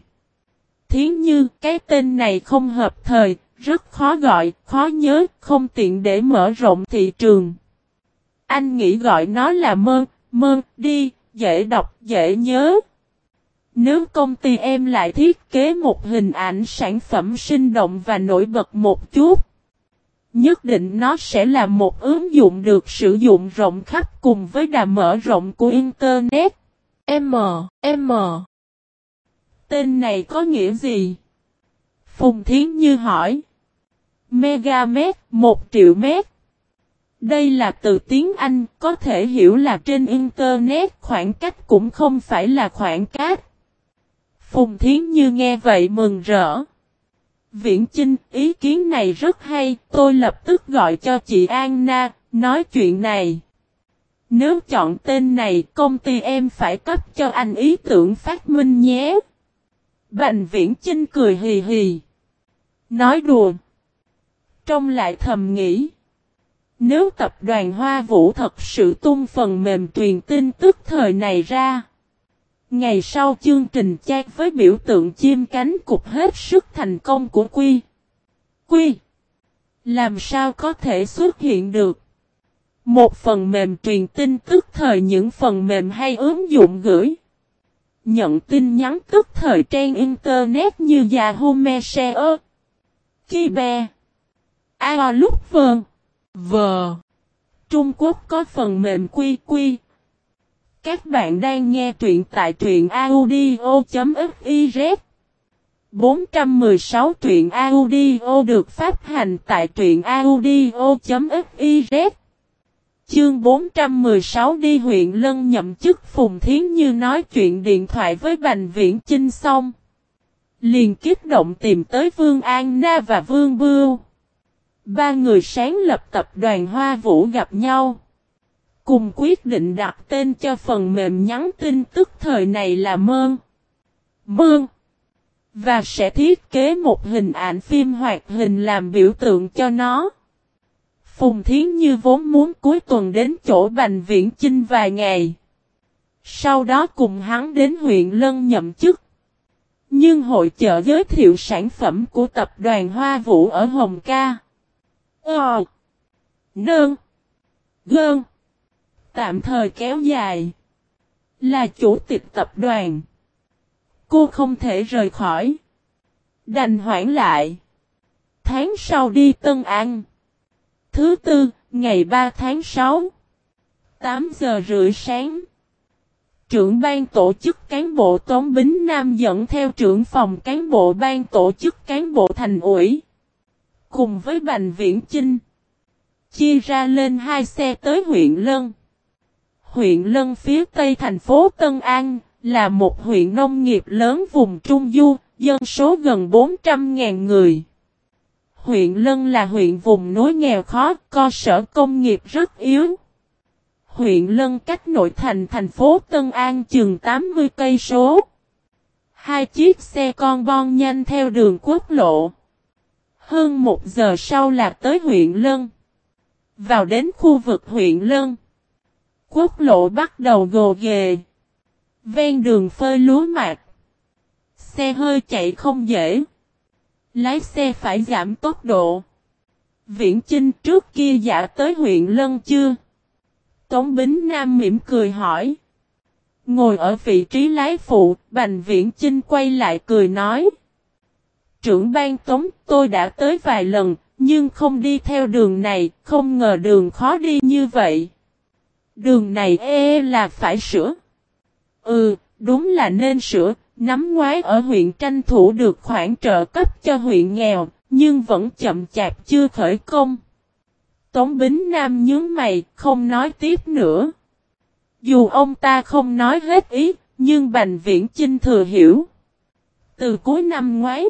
Thiến như cái tên này không hợp thời, rất khó gọi, khó nhớ, không tiện để mở rộng thị trường. Anh nghĩ gọi nó là mơ, mơ, đi, dễ đọc, dễ nhớ. Nếu công ty em lại thiết kế một hình ảnh sản phẩm sinh động và nổi bật một chút, nhất định nó sẽ là một ứng dụng được sử dụng rộng khắp cùng với đà mở rộng của Internet. M, M. Tên này có nghĩa gì? Phùng Thiến Như hỏi. Megamet, 1 triệu mét. Đây là từ tiếng Anh, có thể hiểu là trên Internet khoảng cách cũng không phải là khoảng cách. Phùng Thiến Như nghe vậy mừng rỡ. Viễn Chinh, ý kiến này rất hay, tôi lập tức gọi cho chị Anna, nói chuyện này. Nếu chọn tên này, công ty em phải cấp cho anh ý tưởng phát minh nhé. Bành Viễn Chinh cười hì hì. Nói đùa. Trong lại thầm nghĩ. Nếu tập đoàn Hoa Vũ thật sự tung phần mềm truyền tin tức thời này ra. Ngày sau chương trình chat với biểu tượng chim cánh cục hết sức thành công của Quy. Quy. Làm sao có thể xuất hiện được? Một phần mềm truyền tin tức thời những phần mềm hay ứng dụng gửi. Nhận tin nhắn tức thời trang Internet như Yahoo, Messenger. Kibe. A lúc vờn. Vờ. Trung Quốc có phần mềm quy quy. Các bạn đang nghe truyện tại truyện audio.fiz 416 truyện audio được phát hành tại truyện audio.fiz Chương 416 đi huyện Lân nhậm chức Phùng Thiến Như nói chuyện điện thoại với Bành Viễn Chinh xong. Liền kích động tìm tới Vương An Na và Vương Bưu. Ba người sáng lập tập đoàn Hoa Vũ gặp nhau. Cùng quyết định đặt tên cho phần mềm nhắn tin tức thời này là Mơn. Mơn. Và sẽ thiết kế một hình ảnh phim hoạt hình làm biểu tượng cho nó. Phùng Thiến Như vốn muốn cuối tuần đến chỗ Bành Viễn Chinh vài ngày. Sau đó cùng hắn đến huyện Lân nhậm chức. Nhưng hội chợ giới thiệu sản phẩm của tập đoàn Hoa Vũ ở Hồng Ca. Ờ. Nơn. Gơn. Tạm thời kéo dài. Là chủ tịch tập đoàn. Cô không thể rời khỏi. Đành hoãn lại. Tháng sau đi Tân An. Thứ tư, ngày 3 tháng 6. 8 giờ rưỡi sáng. Trưởng ban tổ chức cán bộ Tống Bính Nam dẫn theo trưởng phòng cán bộ ban tổ chức cán bộ thành ủy. Cùng với Bành Viễn Chinh. Chia ra lên hai xe tới huyện Lân. Huyện Lân phía tây thành phố Tân An, là một huyện nông nghiệp lớn vùng Trung Du, dân số gần 400.000 người. Huyện Lân là huyện vùng núi nghèo khó, cơ sở công nghiệp rất yếu. Huyện Lân cách nội thành thành phố Tân An chừng 80 cây số. Hai chiếc xe con bon nhanh theo đường quốc lộ. Hơn một giờ sau là tới huyện Lân. Vào đến khu vực huyện Lân. Quốc lộ bắt đầu gồ ghề. Ven đường phơi lúa mạc. Xe hơi chạy không dễ. Lái xe phải giảm tốc độ. Viễn Chinh trước kia giả tới huyện Lân chưa? Tống Bính Nam mỉm cười hỏi. Ngồi ở vị trí lái phụ, Bành Viễn Chinh quay lại cười nói. Trưởng ban Tống, tôi đã tới vài lần, nhưng không đi theo đường này, không ngờ đường khó đi như vậy. Đường này e, e là phải sửa. Ừ, đúng là nên sửa, nắm ngoái ở huyện tranh thủ được khoản trợ cấp cho huyện nghèo, nhưng vẫn chậm chạp chưa khởi công. Tống Bính Nam nhướng mày, không nói tiếp nữa. Dù ông ta không nói hết ý, nhưng Bành Viễn Chinh thừa hiểu. Từ cuối năm ngoái,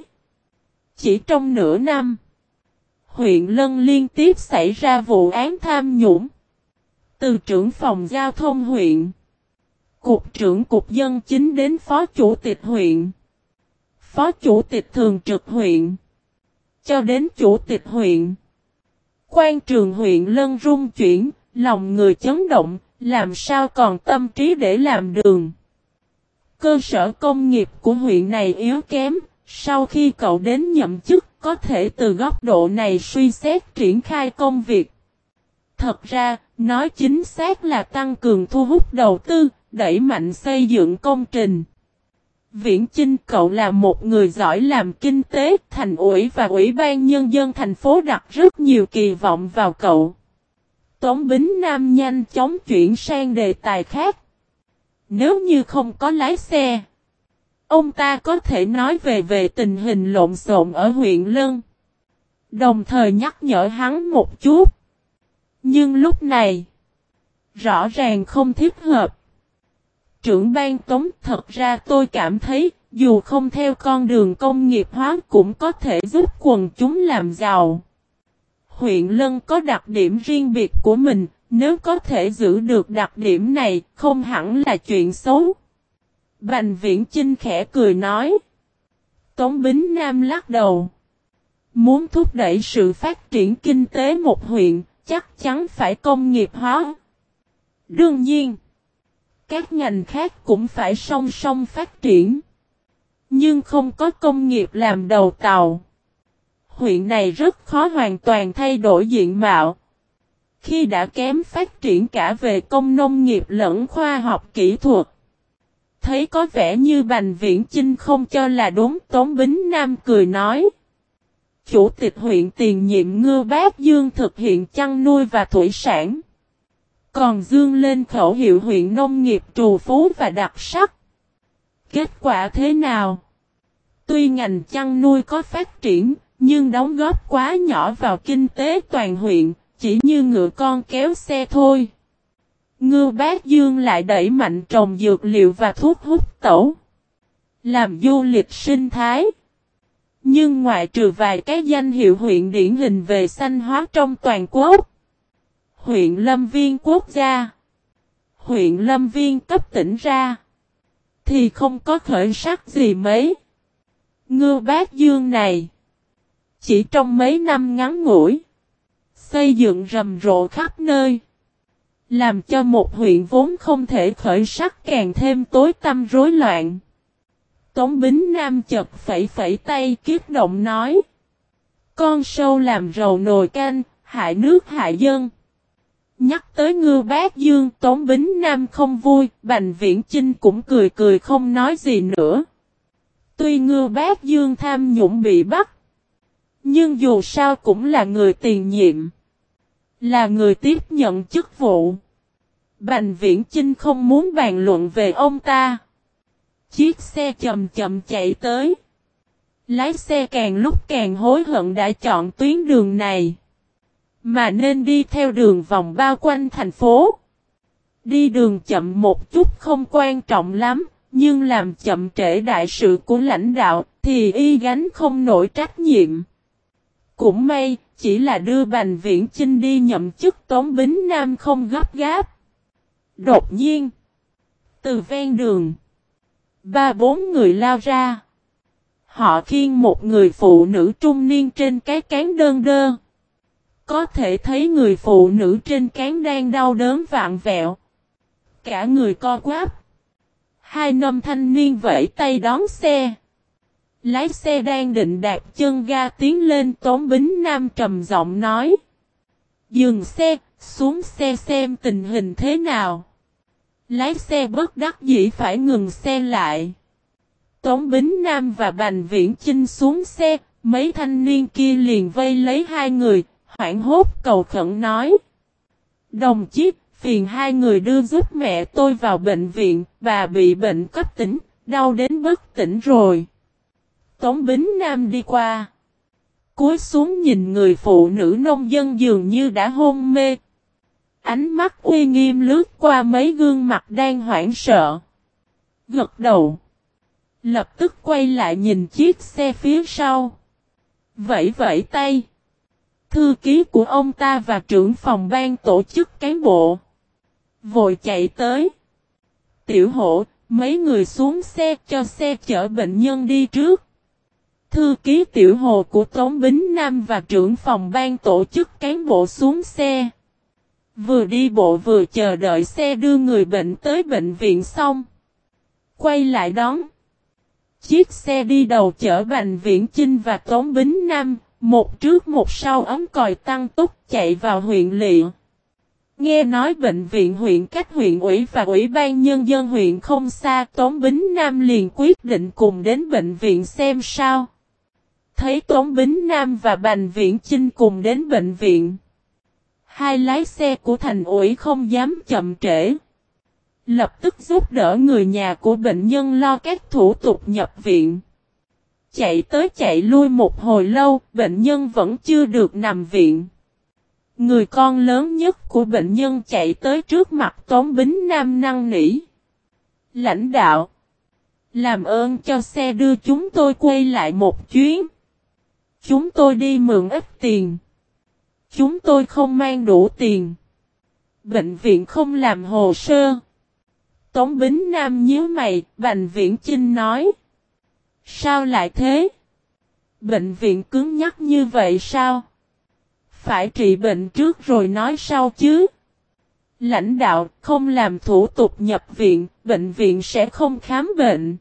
chỉ trong nửa năm, huyện Lân liên tiếp xảy ra vụ án tham nhũng. Từ trưởng phòng giao thông huyện, cục trưởng cục dân chính đến phó chủ tịch huyện, phó chủ tịch thường trực huyện, cho đến chủ tịch huyện. Quan trường huyện Lân rung chuyển, lòng người chấn động, làm sao còn tâm trí để làm đường. Cơ sở công nghiệp của huyện này yếu kém, sau khi cậu đến nhậm chức có thể từ góc độ này suy xét triển khai công việc. Thật ra, nói chính xác là tăng cường thu hút đầu tư, đẩy mạnh xây dựng công trình. Viễn Chinh cậu là một người giỏi làm kinh tế, thành ủy và ủy ban nhân dân thành phố đặt rất nhiều kỳ vọng vào cậu. Tống Bính Nam nhanh chóng chuyển sang đề tài khác. Nếu như không có lái xe, ông ta có thể nói về về tình hình lộn xộn ở huyện Lân. Đồng thời nhắc nhở hắn một chút. Nhưng lúc này, rõ ràng không thích hợp. Trưởng ban tống thật ra tôi cảm thấy, dù không theo con đường công nghiệp hóa cũng có thể giúp quần chúng làm giàu. Huyện Lân có đặc điểm riêng biệt của mình, nếu có thể giữ được đặc điểm này, không hẳn là chuyện xấu. Bành viễn Chinh khẽ cười nói. Tống Bính Nam lắc đầu. Muốn thúc đẩy sự phát triển kinh tế một huyện, chắc chắn phải công nghiệp hóa. Đương nhiên, các ngành khác cũng phải song song phát triển. Nhưng không có công nghiệp làm đầu tàu. Huyện này rất khó hoàn toàn thay đổi diện mạo. Khi đã kém phát triển cả về công nông nghiệp lẫn khoa học kỹ thuật. Thấy có vẻ như Bành Viễn Chinh không cho là đúng Tống Bính Nam cười nói. Chủ tịch huyện tiền nhiệm ngư bác Dương thực hiện chăn nuôi và thủy sản. Còn dương lên khẩu hiệu huyện nông nghiệp trù phú và đặc sắc. Kết quả thế nào? Tuy ngành chăn nuôi có phát triển, nhưng đóng góp quá nhỏ vào kinh tế toàn huyện, chỉ như ngựa con kéo xe thôi. Ngư bác dương lại đẩy mạnh trồng dược liệu và thuốc hút tẩu. Làm du lịch sinh thái. Nhưng ngoại trừ vài cái danh hiệu huyện điển hình về xanh hóa trong toàn quốc. Huyện Lâm Viên quốc gia. Huyện Lâm Viên cấp tỉnh ra. Thì không có khởi sắc gì mấy. Ngư bác dương này. Chỉ trong mấy năm ngắn ngủi. Xây dựng rầm rộ khắp nơi. Làm cho một huyện vốn không thể khởi sắc càng thêm tối tăm rối loạn. Tống Bính Nam chật phẩy phẩy tay kiếp động nói. Con sâu làm rầu nồi canh, hại nước hại dân. Nhắc tới ngư bác dương Tống Bính Nam không vui, Bành Viễn Chinh cũng cười cười không nói gì nữa. Tuy ngư bác dương tham nhũng bị bắt, nhưng dù sao cũng là người tiền nhiệm. Là người tiếp nhận chức vụ. Bành Viễn Chinh không muốn bàn luận về ông ta. Chiếc xe chậm chậm chạy tới. Lái xe càng lúc càng hối hận đã chọn tuyến đường này. Mà nên đi theo đường vòng bao quanh thành phố. Đi đường chậm một chút không quan trọng lắm, nhưng làm chậm trễ đại sự của lãnh đạo thì y gánh không nổi trách nhiệm. Cũng may, chỉ là đưa Bành Viễn Chinh đi nhậm chức Tống Bính Nam không gấp gáp. Đột nhiên, từ ven đường, ba bốn người lao ra. Họ khiêng một người phụ nữ trung niên trên cái cán đơn đơ. Có thể thấy người phụ nữ trên cán đang đau đớn vạn vẹo. Cả người co quáp. Hai năm thanh niên vẫy tay đón xe. Lái xe đang định đạp chân ga tiến lên Tống Bính Nam trầm giọng nói. Dừng xe, xuống xe xem tình hình thế nào. Lái xe bất đắc dĩ phải ngừng xe lại. Tống Bính Nam và Bành Viễn Chinh xuống xe, mấy thanh niên kia liền vây lấy hai người, hoảng hốt cầu khẩn nói. Đồng chí, phiền hai người đưa giúp mẹ tôi vào bệnh viện, bà bị bệnh cấp tính, đau đến bất tỉnh rồi. Tống Bính Nam đi qua. Cúi xuống nhìn người phụ nữ nông dân dường như đã hôn mê. Ánh mắt uy nghiêm lướt qua mấy gương mặt đang hoảng sợ. Gật đầu. Lập tức quay lại nhìn chiếc xe phía sau. Vẫy vẫy tay. Thư ký của ông ta và trưởng phòng ban tổ chức cán bộ. Vội chạy tới. Tiểu hộ, mấy người xuống xe cho xe chở bệnh nhân đi trước. Thư ký tiểu hồ của Tống Bính Nam và trưởng phòng ban tổ chức cán bộ xuống xe. Vừa đi bộ vừa chờ đợi xe đưa người bệnh tới bệnh viện xong. Quay lại đón. Chiếc xe đi đầu chở Bành Viễn Chinh và Tống Bính Nam, một trước một sau ống còi tăng tốc chạy vào huyện liệu Nghe nói bệnh viện huyện cách huyện ủy và ủy ban nhân dân huyện không xa Tống Bính Nam liền quyết định cùng đến bệnh viện xem sao. Thấy Tống Bính Nam và Bành Viễn Chinh cùng đến bệnh viện. Hai lái xe của thành ủy không dám chậm trễ. Lập tức giúp đỡ người nhà của bệnh nhân lo các thủ tục nhập viện. Chạy tới chạy lui một hồi lâu, bệnh nhân vẫn chưa được nằm viện. Người con lớn nhất của bệnh nhân chạy tới trước mặt Tống Bính Nam năng nỉ. Lãnh đạo. Làm ơn cho xe đưa chúng tôi quay lại một chuyến. Chúng tôi đi mượn ít tiền. Chúng tôi không mang đủ tiền. Bệnh viện không làm hồ sơ. Tống Bính Nam nhíu mày, Bành Viễn Chinh nói. Sao lại thế? Bệnh viện cứng nhắc như vậy sao? Phải trị bệnh trước rồi nói sau chứ? Lãnh đạo không làm thủ tục nhập viện, bệnh viện sẽ không khám bệnh.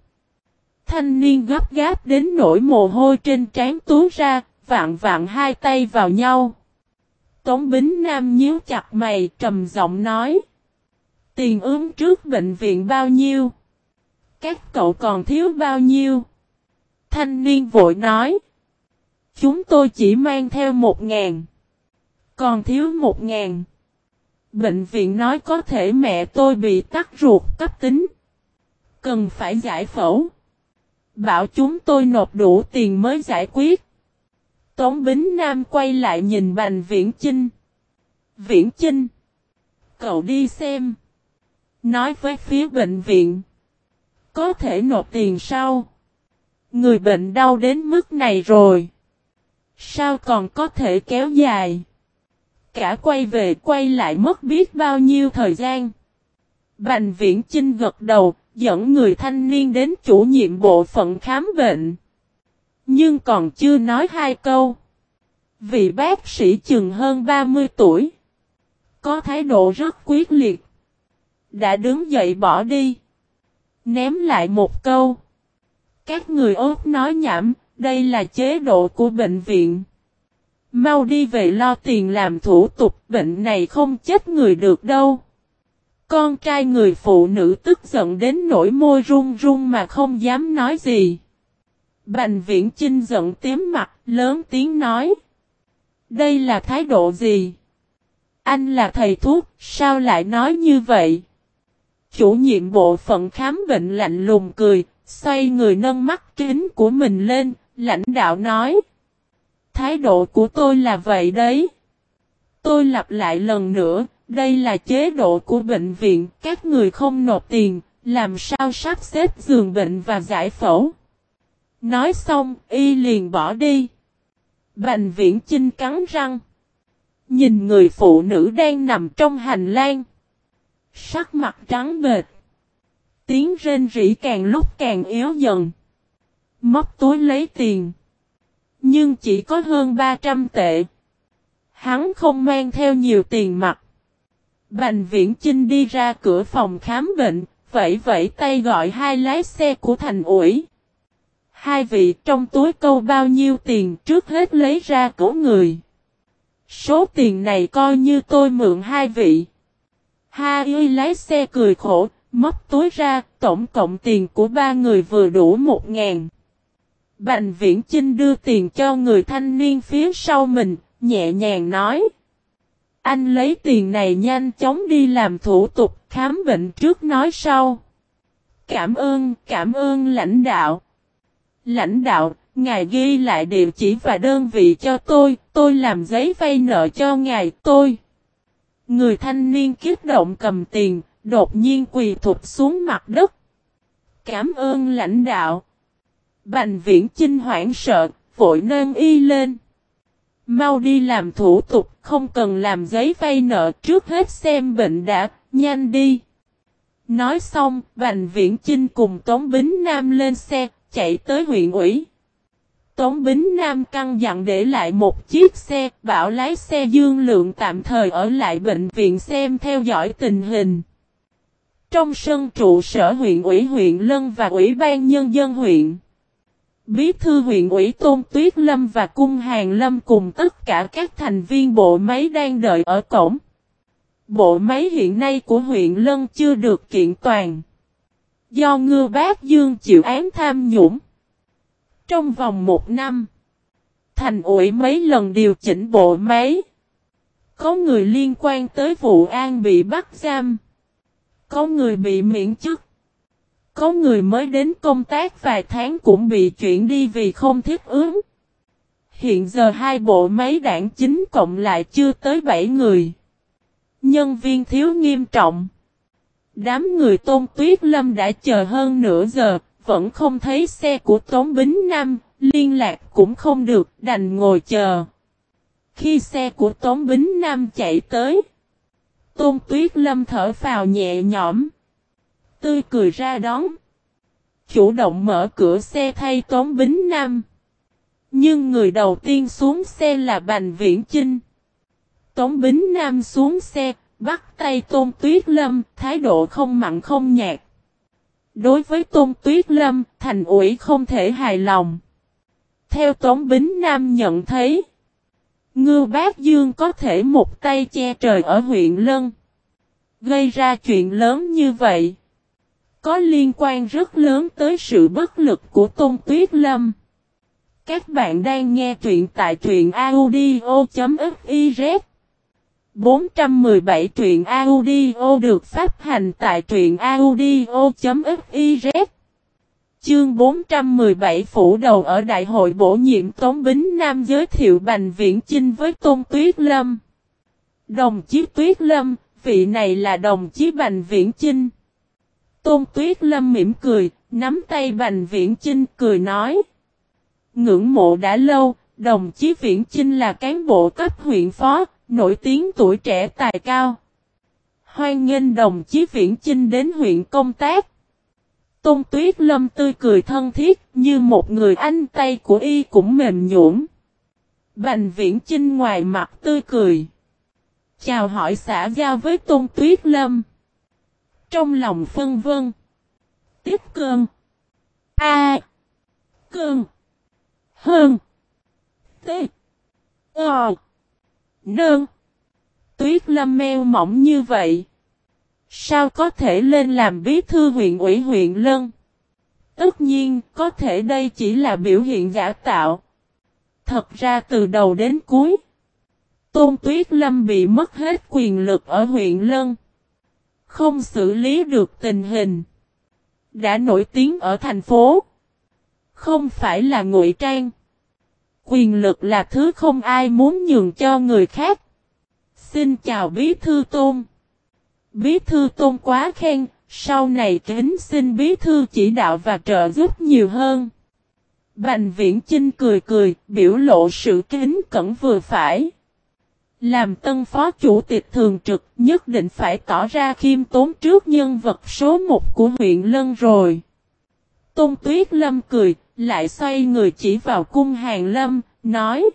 Thanh niên gấp gáp đến nỗi mồ hôi trên trán túa ra, vạn vạn hai tay vào nhau. Tống Bính Nam nhíu chặt mày trầm giọng nói. Tiền ướm trước bệnh viện bao nhiêu? Các cậu còn thiếu bao nhiêu? Thanh niên vội nói. Chúng tôi chỉ mang theo một ngàn. Còn thiếu một ngàn. Bệnh viện nói có thể mẹ tôi bị tắc ruột cấp tính. Cần phải giải phẫu. Bảo chúng tôi nộp đủ tiền mới giải quyết. Tống Bính Nam quay lại nhìn Bành Viễn Chinh. Viễn Chinh. Cậu đi xem. Nói với phía bệnh viện. Có thể nộp tiền sau. Người bệnh đau đến mức này rồi. Sao còn có thể kéo dài? Cả quay về quay lại mất biết bao nhiêu thời gian. Bành viễn Chinh gật đầu, dẫn người thanh niên đến chủ nhiệm bộ phận khám bệnh. Nhưng còn chưa nói hai câu. Vị bác sĩ chừng hơn 30 tuổi. Có thái độ rất quyết liệt. Đã đứng dậy bỏ đi. Ném lại một câu. Các người ốt nói nhảm, đây là chế độ của bệnh viện. Mau đi về lo tiền làm thủ tục, bệnh này không chết người được đâu. Con trai người phụ nữ tức giận đến nỗi môi run run mà không dám nói gì. Bành viễn Trinh giận tím mặt, lớn tiếng nói. Đây là thái độ gì? Anh là thầy thuốc, sao lại nói như vậy? Chủ nhiệm bộ phận khám bệnh lạnh lùng cười, xoay người nâng mắt kính của mình lên, lãnh đạo nói. Thái độ của tôi là vậy đấy. Tôi lặp lại lần nữa, đây là chế độ của bệnh viện, các người không nộp tiền, làm sao sắp xếp giường bệnh và giải phẫu. Nói xong, y liền bỏ đi. Bành viễn chinh cắn răng. Nhìn người phụ nữ đang nằm trong hành lang. Sắc mặt trắng bệt. Tiếng rên rỉ càng lúc càng yếu dần. Móc túi lấy tiền. Nhưng chỉ có hơn 300 tệ. Hắn không mang theo nhiều tiền mặt. Bành viễn Chinh đi ra cửa phòng khám bệnh, vẫy vẫy tay gọi hai lái xe của thành ủi. Hai vị trong túi câu bao nhiêu tiền trước hết lấy ra cổ người. Số tiền này coi như tôi mượn hai vị. Ha ơi lái xe cười khổ, móc túi ra, tổng cộng tiền của ba người vừa đủ một ngàn. Bành viễn Chinh đưa tiền cho người thanh niên phía sau mình, nhẹ nhàng nói. Anh lấy tiền này nhanh chóng đi làm thủ tục khám bệnh trước nói sau. Cảm ơn, cảm ơn lãnh đạo. Lãnh đạo, ngài ghi lại địa chỉ và đơn vị cho tôi, tôi làm giấy vay nợ cho ngài tôi. Người thanh niên kích động cầm tiền, đột nhiên quỳ thụt xuống mặt đất. Cảm ơn lãnh đạo. Bành viễn chinh hoảng sợ, vội nâng y lên. Mau đi làm thủ tục, không cần làm giấy vay nợ trước hết xem bệnh đã, nhanh đi. Nói xong, Bành Viễn Chinh cùng Tống Bính Nam lên xe, chạy tới huyện ủy. Tống Bính Nam căng dặn để lại một chiếc xe, bảo lái xe dương lượng tạm thời ở lại bệnh viện xem theo dõi tình hình. Trong sân trụ sở huyện ủy huyện Lân và ủy ban nhân dân huyện. Bí thư huyện ủy Tôn Tuyết Lâm và Cung Hàng Lâm cùng tất cả các thành viên bộ máy đang đợi ở cổng. Bộ máy hiện nay của huyện Lân chưa được kiện toàn. Do ngư bác Dương chịu án tham nhũng. Trong vòng một năm, thành ủy mấy lần điều chỉnh bộ máy. Có người liên quan tới vụ an bị bắt giam. Có người bị miễn chức. Có người mới đến công tác vài tháng cũng bị chuyển đi vì không thiết ứng. Hiện giờ hai bộ máy đảng chính cộng lại chưa tới 7 người. Nhân viên thiếu nghiêm trọng. Đám người tôn tuyết lâm đã chờ hơn nửa giờ, vẫn không thấy xe của Tống Bính Nam, liên lạc cũng không được, đành ngồi chờ. Khi xe của Tống Bính Nam chạy tới, Tôn Tuyết Lâm thở phào nhẹ nhõm. Tươi cười ra đón. Chủ động mở cửa xe thay Tống Bính Nam. Nhưng người đầu tiên xuống xe là Bành Viễn Chinh. Tống Bính Nam xuống xe, bắt tay Tôn Tuyết Lâm, thái độ không mặn không nhạt. Đối với Tôn Tuyết Lâm, thành ủy không thể hài lòng. Theo Tống Bính Nam nhận thấy, Ngư Bác Dương có thể một tay che trời ở huyện Lân. Gây ra chuyện lớn như vậy. Có liên quan rất lớn tới sự bất lực của Tôn Tuyết Lâm. Các bạn đang nghe truyện tại truyện audio.fiz 417 truyện audio được phát hành tại truyện audio.fiz Chương 417 phủ đầu ở đại hội bổ nhiệm Tống Bính Nam giới thiệu Bành Viễn Chinh với Tôn Tuyết Lâm. Đồng chí Tuyết Lâm, vị này là đồng chí Bành Viễn Chinh. Tôn Tuyết Lâm mỉm cười, nắm tay Bành Viễn Chinh cười nói. Ngưỡng mộ đã lâu, đồng chí Viễn Chinh là cán bộ cấp huyện phó, nổi tiếng tuổi trẻ tài cao. Hoan nghênh đồng chí Viễn Chinh đến huyện công tác. Tôn Tuyết Lâm tươi cười thân thiết như một người anh tay của y cũng mềm nhũn. Bành Viễn Chinh ngoài mặt tươi cười. Chào hỏi xã giao với Tôn Tuyết Lâm. Trong lòng phân vân. Tiếp cơn. A. À. Cơn. Hơn. T. Ờ. Nương. Tuyết lâm meo mỏng như vậy. Sao có thể lên làm bí thư huyện ủy huyện Lân? Tất nhiên, có thể đây chỉ là biểu hiện giả tạo. Thật ra từ đầu đến cuối, Tôn Tuyết Lâm bị mất hết quyền lực ở huyện Lân. Không xử lý được tình hình. Đã nổi tiếng ở thành phố. Không phải là ngụy trang. Quyền lực là thứ không ai muốn nhường cho người khác. Xin chào Bí Thư Tôn. Bí Thư Tôn quá khen, sau này kính xin Bí Thư chỉ đạo và trợ giúp nhiều hơn. Bành Viễn Chinh cười cười, biểu lộ sự kính cẩn vừa phải. Làm tân phó chủ tịch thường trực nhất định phải tỏ ra khiêm tốn trước nhân vật số một của huyện Lân rồi. Tôn Tuyết Lâm cười, lại xoay người chỉ vào cung hàng lâm, nói.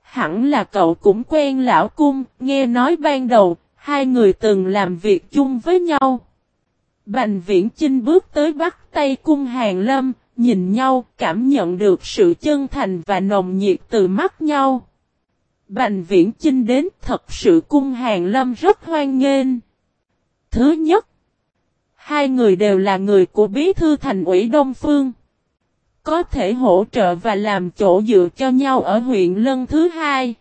Hẳn là cậu cũng quen lão cung, nghe nói ban đầu, hai người từng làm việc chung với nhau. Bành viễn Chinh bước tới bắt tay cung hàng lâm, nhìn nhau, cảm nhận được sự chân thành và nồng nhiệt từ mắt nhau. Bành viễn chinh đến thật sự cung hàng lâm rất hoan nghênh. Thứ nhất, hai người đều là người của bí thư thành ủy Đông Phương. Có thể hỗ trợ và làm chỗ dựa cho nhau ở huyện Lân thứ hai.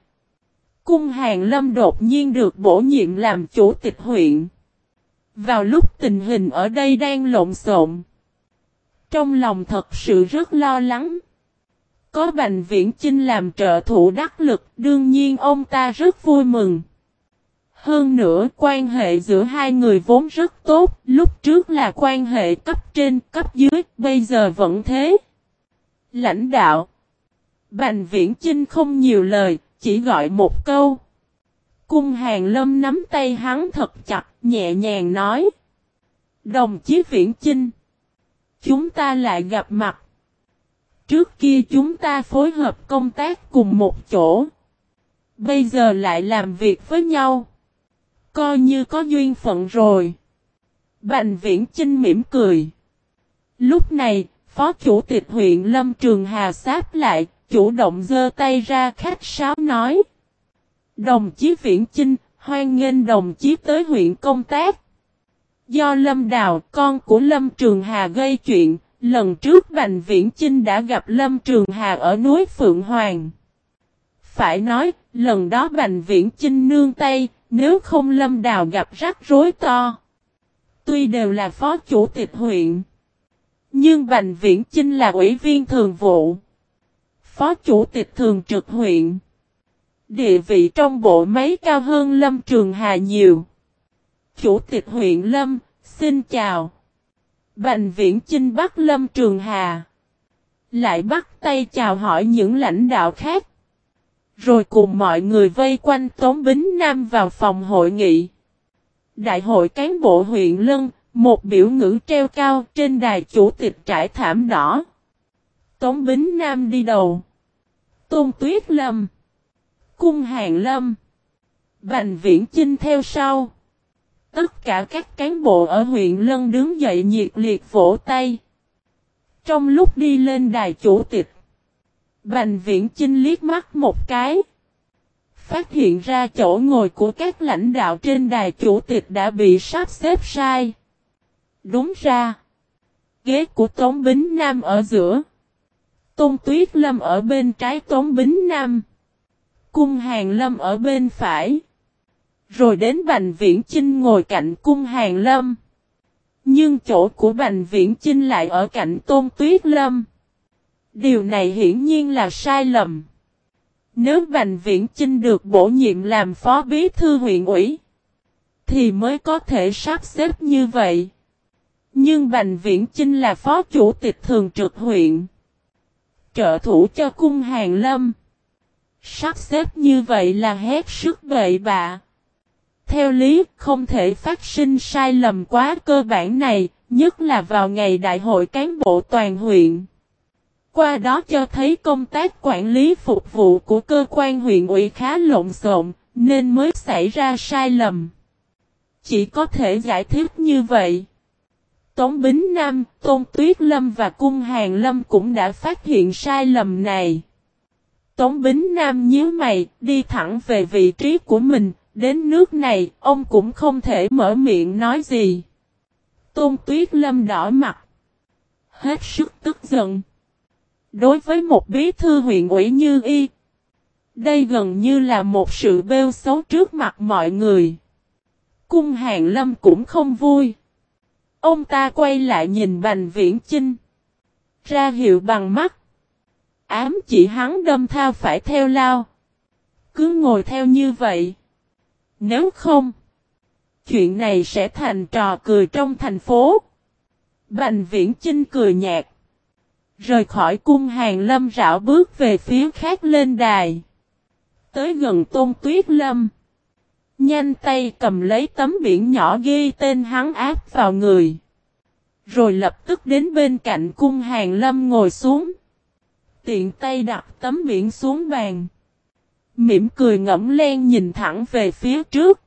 Cung hàng lâm đột nhiên được bổ nhiệm làm chủ tịch huyện. Vào lúc tình hình ở đây đang lộn xộn. Trong lòng thật sự rất lo lắng. Có Bành Viễn Chinh làm trợ thủ đắc lực, đương nhiên ông ta rất vui mừng. Hơn nữa, quan hệ giữa hai người vốn rất tốt, lúc trước là quan hệ cấp trên, cấp dưới, bây giờ vẫn thế. Lãnh đạo Bành Viễn Chinh không nhiều lời, chỉ gọi một câu. Cung hàng lâm nắm tay hắn thật chặt, nhẹ nhàng nói. Đồng chí Viễn Chinh. Chúng ta lại gặp mặt. Trước kia chúng ta phối hợp công tác cùng một chỗ. Bây giờ lại làm việc với nhau. Coi như có duyên phận rồi. Bành viễn Trinh mỉm cười. Lúc này, Phó Chủ tịch huyện Lâm Trường Hà sáp lại, chủ động dơ tay ra khách sáo nói. Đồng chí Viễn Chinh, hoan nghênh đồng chí tới huyện công tác. Do Lâm Đào, con của Lâm Trường Hà gây chuyện, lần trước Bành Viễn Chinh đã gặp Lâm Trường Hà ở núi Phượng Hoàng. Phải nói, lần đó Bành Viễn Chinh nương tay, nếu không Lâm Đào gặp rắc rối to. Tuy đều là phó chủ tịch huyện, nhưng Bành Viễn Chinh là ủy viên thường vụ, phó chủ tịch thường trực huyện. Địa vị trong bộ máy cao hơn Lâm Trường Hà nhiều. Chủ tịch huyện Lâm, xin chào. Bành viễn chinh bắt Lâm Trường Hà. Lại bắt tay chào hỏi những lãnh đạo khác. Rồi cùng mọi người vây quanh Tống Bính Nam vào phòng hội nghị. Đại hội cán bộ huyện Lân, một biểu ngữ treo cao trên đài chủ tịch trải thảm đỏ. Tống Bính Nam đi đầu. Tôn Tuyết Lâm. Cung Hàng Lâm. Bành Viễn Chinh theo sau. Tất cả các cán bộ ở huyện Lân đứng dậy nhiệt liệt vỗ tay. Trong lúc đi lên đài chủ tịch, Bành Viễn Chinh liếc mắt một cái. Phát hiện ra chỗ ngồi của các lãnh đạo trên đài chủ tịch đã bị sắp xếp sai. Đúng ra, ghế của Tống Bính Nam ở giữa. Tôn Tuyết Lâm ở bên trái Tống Bính Nam. Cung Hàng Lâm ở bên phải. Rồi đến Bành Viễn Chinh ngồi cạnh cung hàng lâm. Nhưng chỗ của Bành Viễn Chinh lại ở cạnh Tôn Tuyết Lâm. Điều này hiển nhiên là sai lầm. Nếu Bành Viễn Chinh được bổ nhiệm làm phó bí thư huyện ủy, thì mới có thể sắp xếp như vậy. Nhưng Bành Viễn Chinh là phó chủ tịch thường trực huyện. Trợ thủ cho cung hàng lâm. Sắp xếp như vậy là hết sức bậy bạ. Theo lý, không thể phát sinh sai lầm quá cơ bản này, nhất là vào ngày đại hội cán bộ toàn huyện. Qua đó cho thấy công tác quản lý phục vụ của cơ quan huyện ủy khá lộn xộn, nên mới xảy ra sai lầm. Chỉ có thể giải thích như vậy. Tống Bính Nam, Tôn Tuyết Lâm và Cung Hàng Lâm cũng đã phát hiện sai lầm này. Tống Bính Nam nhíu mày, đi thẳng về vị trí của mình, Đến nước này, ông cũng không thể mở miệng nói gì. Tôn Tuyết Lâm đỏ mặt. Hết sức tức giận. Đối với một bí thư huyện ủy như y, đây gần như là một sự bêu xấu trước mặt mọi người. Cung hàng lâm cũng không vui. Ông ta quay lại nhìn Bành Viễn Chinh. Ra hiệu bằng mắt. Ám chỉ hắn đâm thao phải theo lao. Cứ ngồi theo như vậy. Nếu không, chuyện này sẽ thành trò cười trong thành phố. Bành viễn Trinh cười nhạt. Rời khỏi cung hàng lâm rảo bước về phía khác lên đài. Tới gần tôn tuyết lâm. Nhanh tay cầm lấy tấm biển nhỏ ghi tên hắn áp vào người. Rồi lập tức đến bên cạnh cung hàng lâm ngồi xuống. Tiện tay đặt tấm biển xuống bàn. Mỉm cười ngẫm len nhìn thẳng về phía trước.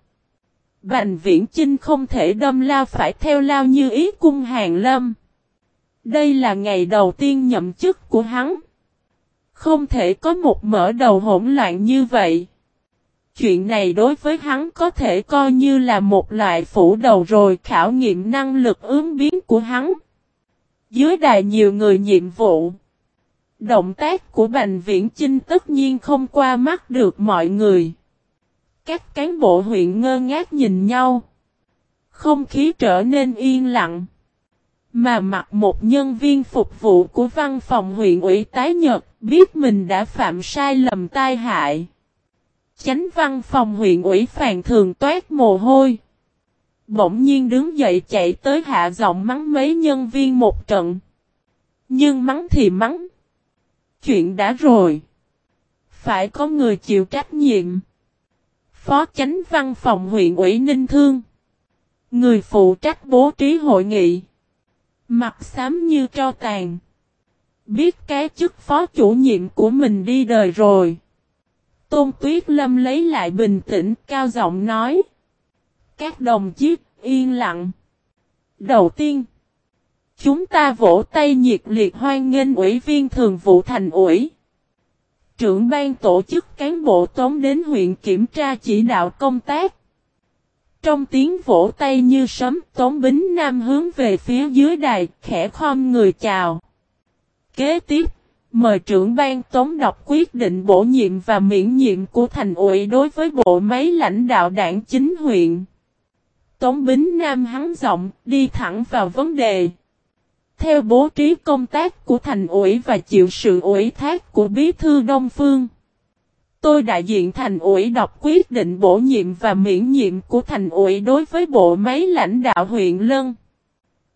Bành viễn chinh không thể đâm lao phải theo lao như ý cung hàng lâm. Đây là ngày đầu tiên nhậm chức của hắn. Không thể có một mở đầu hỗn loạn như vậy. Chuyện này đối với hắn có thể coi như là một loại phủ đầu rồi khảo nghiệm năng lực ứng biến của hắn. Dưới đài nhiều người nhiệm vụ. Động tác của Bành Viễn Chinh tất nhiên không qua mắt được mọi người. Các cán bộ huyện ngơ ngác nhìn nhau. Không khí trở nên yên lặng. Mà mặc một nhân viên phục vụ của văn phòng huyện ủy tái nhật biết mình đã phạm sai lầm tai hại. Chánh văn phòng huyện ủy phàn thường toát mồ hôi. Bỗng nhiên đứng dậy chạy tới hạ giọng mắng mấy nhân viên một trận. Nhưng mắng thì mắng. Chuyện đã rồi. Phải có người chịu trách nhiệm. Phó chánh văn phòng huyện ủy Ninh Thương. Người phụ trách bố trí hội nghị. Mặt xám như tro tàn. Biết cái chức phó chủ nhiệm của mình đi đời rồi. Tôn Tuyết Lâm lấy lại bình tĩnh, cao giọng nói. Các đồng chí, yên lặng. Đầu tiên. Chúng ta vỗ tay nhiệt liệt hoan nghênh ủy viên thường vụ thành ủy. Trưởng ban tổ chức cán bộ tống đến huyện kiểm tra chỉ đạo công tác. Trong tiếng vỗ tay như sấm Tống Bính Nam hướng về phía dưới đài khẽ khom người chào. Kế tiếp, mời trưởng ban Tống đọc quyết định bổ nhiệm và miễn nhiệm của thành ủy đối với bộ máy lãnh đạo đảng chính huyện. Tống Bính Nam hắn giọng đi thẳng vào vấn đề. Theo bố trí công tác của thành ủy và chịu sự ủy thác của bí thư Đông Phương. Tôi đại diện thành ủy đọc quyết định bổ nhiệm và miễn nhiệm của thành ủy đối với bộ máy lãnh đạo huyện Lân.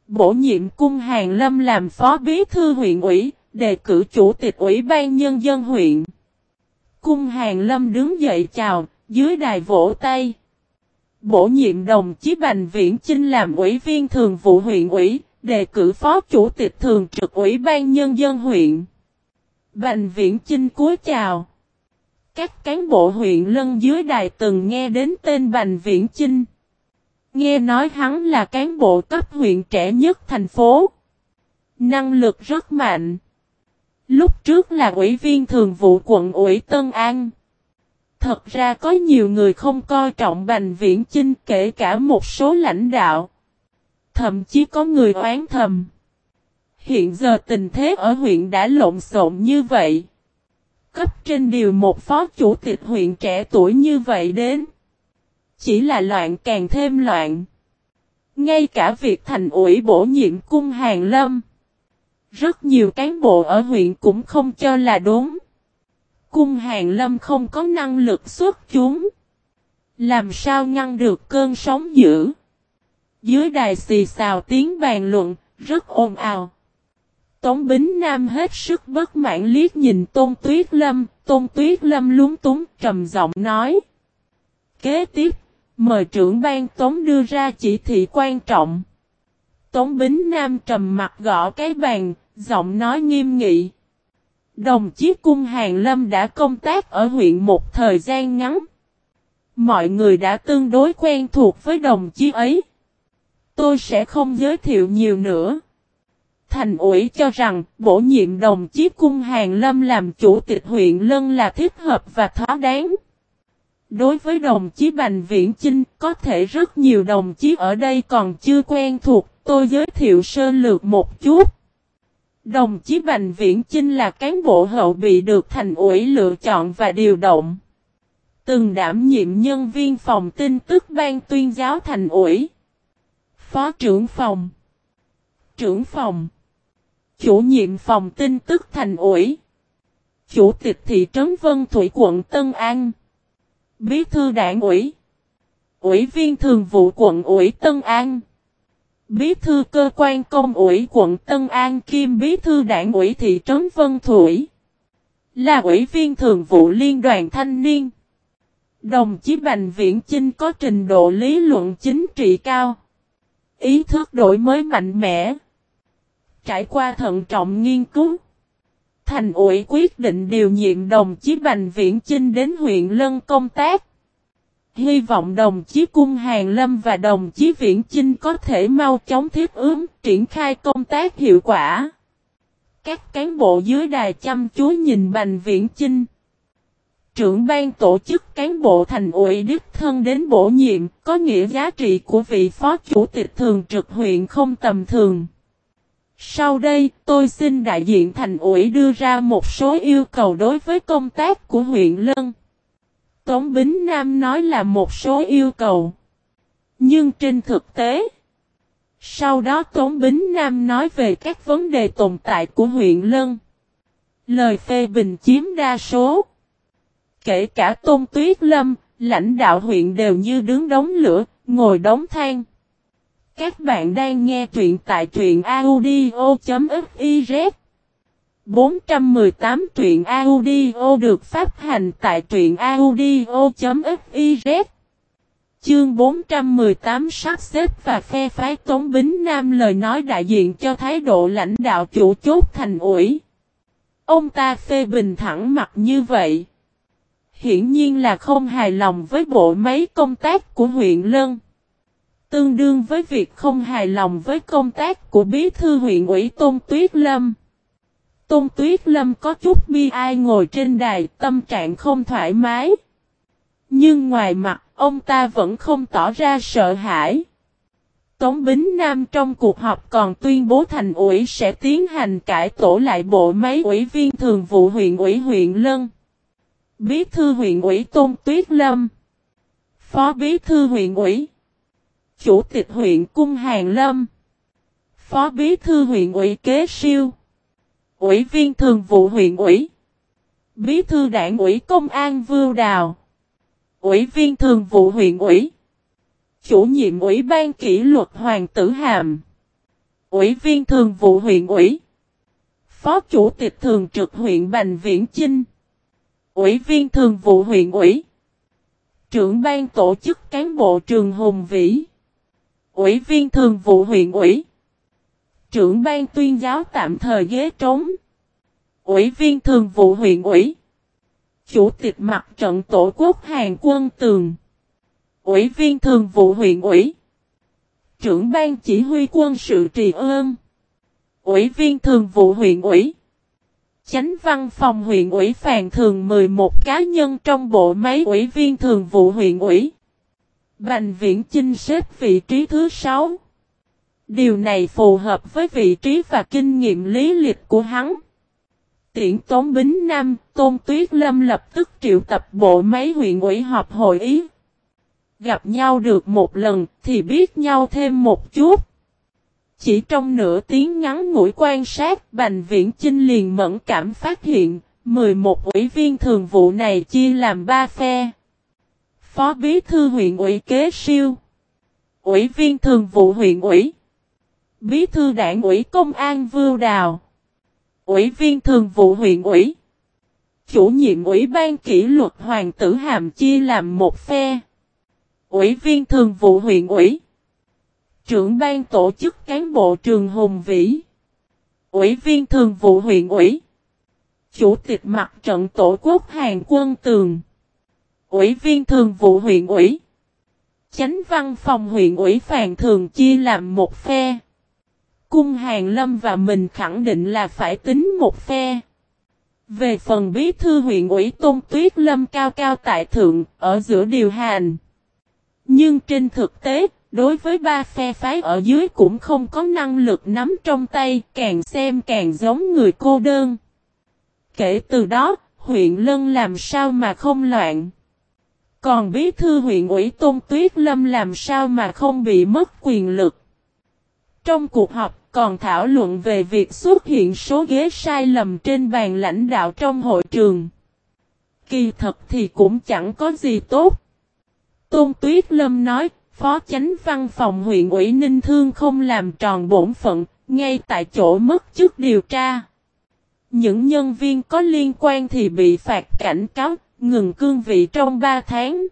Bổ nhiệm cung Hàng Lâm làm phó bí thư huyện ủy, đề cử chủ tịch ủy ban nhân dân huyện. Cung Hàng Lâm đứng dậy chào, dưới đài vỗ tay. Bổ nhiệm đồng chí Bành Viễn Chinh làm ủy viên thường vụ huyện ủy, đề cử phó chủ tịch thường trực ủy ban nhân dân huyện. Bành Viễn Chinh cúi chào. Các cán bộ huyện lân dưới đài từng nghe đến tên Bành Viễn Chinh. Nghe nói hắn là cán bộ cấp huyện trẻ nhất thành phố. Năng lực rất mạnh. Lúc trước là ủy viên thường vụ quận ủy Tân An. Thật ra có nhiều người không coi trọng Bành Viễn Chinh kể cả một số lãnh đạo. Thậm chí có người oán thầm. Hiện giờ tình thế ở huyện đã lộn xộn như vậy cấp trên điều một phó chủ tịch huyện trẻ tuổi như vậy đến. Chỉ là loạn càng thêm loạn. Ngay cả việc thành ủy bổ nhiệm cung hàng lâm. Rất nhiều cán bộ ở huyện cũng không cho là đúng. Cung hàng lâm không có năng lực xuất chúng. Làm sao ngăn được cơn sóng dữ. Dưới đài xì xào tiếng bàn luận, rất ồn ào. Tống Bính Nam hết sức bất mãn liếc nhìn Tôn Tuyết Lâm, Tôn Tuyết Lâm lúng túng trầm giọng nói. Kế tiếp, mời trưởng ban Tống đưa ra chỉ thị quan trọng. Tống Bính Nam trầm mặt gõ cái bàn, giọng nói nghiêm nghị. Đồng chí Cung Hàng Lâm đã công tác ở huyện một thời gian ngắn. Mọi người đã tương đối quen thuộc với đồng chí ấy. Tôi sẽ không giới thiệu nhiều nữa thành ủy cho rằng bổ nhiệm đồng chí Cung Hàng Lâm làm chủ tịch huyện Lân là thích hợp và thỏa đáng. Đối với đồng chí Bành Viễn Chinh, có thể rất nhiều đồng chí ở đây còn chưa quen thuộc, tôi giới thiệu sơ lược một chút. Đồng chí Bành Viễn Chinh là cán bộ hậu bị được thành ủy lựa chọn và điều động. Từng đảm nhiệm nhân viên phòng tin tức ban tuyên giáo thành ủy. Phó trưởng phòng. Trưởng phòng. Chủ nhiệm phòng tin tức thành ủy. Chủ tịch thị trấn Vân Thủy, quận Tân An. Bí thư đảng ủy. Ủy viên thường vụ quận ủy Tân An. Bí thư cơ quan công ủy quận Tân An Kim Bí thư đảng ủy thị trấn Vân Thủy. Là ủy viên thường vụ liên đoàn thanh niên. Đồng chí Bành Viễn Chinh có trình độ lý luận chính trị cao. Ý thức đổi mới mạnh mẽ. Trải qua thận trọng nghiên cứu, thành ủy quyết định điều nhiệm đồng chí Bành Viễn Chinh đến huyện Lân công tác. hy vọng đồng chí Cung Hàng Lâm và đồng chí Viễn Chinh có thể mau chóng thiết ứng, triển khai công tác hiệu quả. Các cán bộ dưới đài chăm chú nhìn Bành Viễn Chinh. Trưởng ban tổ chức cán bộ thành ủy đích thân đến bổ nhiệm, có nghĩa giá trị của vị phó chủ tịch thường trực huyện không tầm thường. Sau đây, tôi xin đại diện thành ủy đưa ra một số yêu cầu đối với công tác của huyện Lân. Tống Bính Nam nói là một số yêu cầu. Nhưng trên thực tế, sau đó Tống Bính Nam nói về các vấn đề tồn tại của huyện Lân. Lời phê bình chiếm đa số. Kể cả Tôn Tuyết Lâm, lãnh đạo huyện đều như đứng đống lửa, ngồi đống than. Các bạn đang nghe truyện tại truyện audio.fiz 418 truyện audio được phát hành tại truyện audio.fiz Chương 418 sắp xếp và phe phái Tống Bính Nam lời nói đại diện cho thái độ lãnh đạo chủ chốt thành ủi. Ông ta phê bình thẳng mặt như vậy. Hiển nhiên là không hài lòng với bộ máy công tác của huyện Lân. Tương đương với việc không hài lòng với công tác của bí thư huyện ủy Tôn Tuyết Lâm. Tôn Tuyết Lâm có chút bi ai ngồi trên đài tâm trạng không thoải mái. Nhưng ngoài mặt, ông ta vẫn không tỏ ra sợ hãi. Tống Bính Nam trong cuộc họp còn tuyên bố thành ủy sẽ tiến hành cải tổ lại bộ máy ủy viên thường vụ huyện ủy huyện Lân. Bí thư huyện ủy Tôn Tuyết Lâm. Phó bí thư huyện ủy. Chủ tịch huyện Cung Hàng Lâm. Phó bí thư huyện ủy Kế Siêu. Ủy viên thường vụ huyện ủy. Bí thư đảng ủy công an Vưu Đào. Ủy viên thường vụ huyện ủy. Chủ nhiệm ủy ban kỷ luật Hoàng Tử Hàm. Ủy viên thường vụ huyện ủy. Phó chủ tịch thường trực huyện Bành Viễn Chinh. Ủy viên thường vụ huyện ủy. Trưởng ban tổ chức cán bộ trường Hùng Vĩ. Ủy viên thường vụ huyện ủy. Trưởng ban tuyên giáo tạm thời ghế trống. Ủy viên thường vụ huyện ủy. Chủ tịch mặt trận tổ quốc Hàn Quân Tường. Ủy viên thường vụ huyện ủy. Trưởng ban chỉ huy quân sự trì ơn. Ủy viên thường vụ huyện ủy. Chánh văn phòng huyện ủy phàn thường 11 cá nhân trong bộ máy ủy viên thường vụ huyện ủy. Bành viễn chinh xếp vị trí thứ 6. Điều này phù hợp với vị trí và kinh nghiệm lý lịch của hắn. Tiễn Tống Bính Nam, Tôn Tuyết Lâm lập tức triệu tập bộ máy huyện ủy họp hội ý. Gặp nhau được một lần thì biết nhau thêm một chút. Chỉ trong nửa tiếng ngắn ngủi quan sát, Bành Viễn Chinh liền mẫn cảm phát hiện, 11 ủy viên thường vụ này chia làm 3 phe. Phó Bí Thư huyện ủy Kế Siêu Ủy viên thường vụ huyện ủy Bí Thư đảng ủy Công an Vưu Đào Ủy viên thường vụ huyện ủy Chủ nhiệm ủy ban kỷ luật Hoàng tử Hàm chia làm một phe Ủy viên thường vụ huyện ủy Trưởng ban tổ chức cán bộ trường Hùng Vĩ, Ủy viên thường vụ huyện ủy, Chủ tịch mặt trận tổ quốc Hàn Quân Tường, Ủy viên thường vụ huyện ủy, Chánh văn phòng huyện ủy phàn thường chia làm một phe. Cung Hàng Lâm và mình khẳng định là phải tính một phe. Về phần bí thư huyện ủy Tôn Tuyết Lâm cao cao tại thượng ở giữa điều hành. Nhưng trên thực tế Đối với ba phe phái ở dưới cũng không có năng lực nắm trong tay, càng xem càng giống người cô đơn. Kể từ đó, huyện Lân làm sao mà không loạn. Còn bí thư huyện ủy Tôn Tuyết Lâm làm sao mà không bị mất quyền lực. Trong cuộc họp còn thảo luận về việc xuất hiện số ghế sai lầm trên bàn lãnh đạo trong hội trường. Kỳ thật thì cũng chẳng có gì tốt. Tôn Tuyết Lâm nói, Phó chánh văn phòng huyện ủy Ninh Thương không làm tròn bổn phận, ngay tại chỗ mất chức điều tra. Những nhân viên có liên quan thì bị phạt cảnh cáo, ngừng cương vị trong 3 tháng.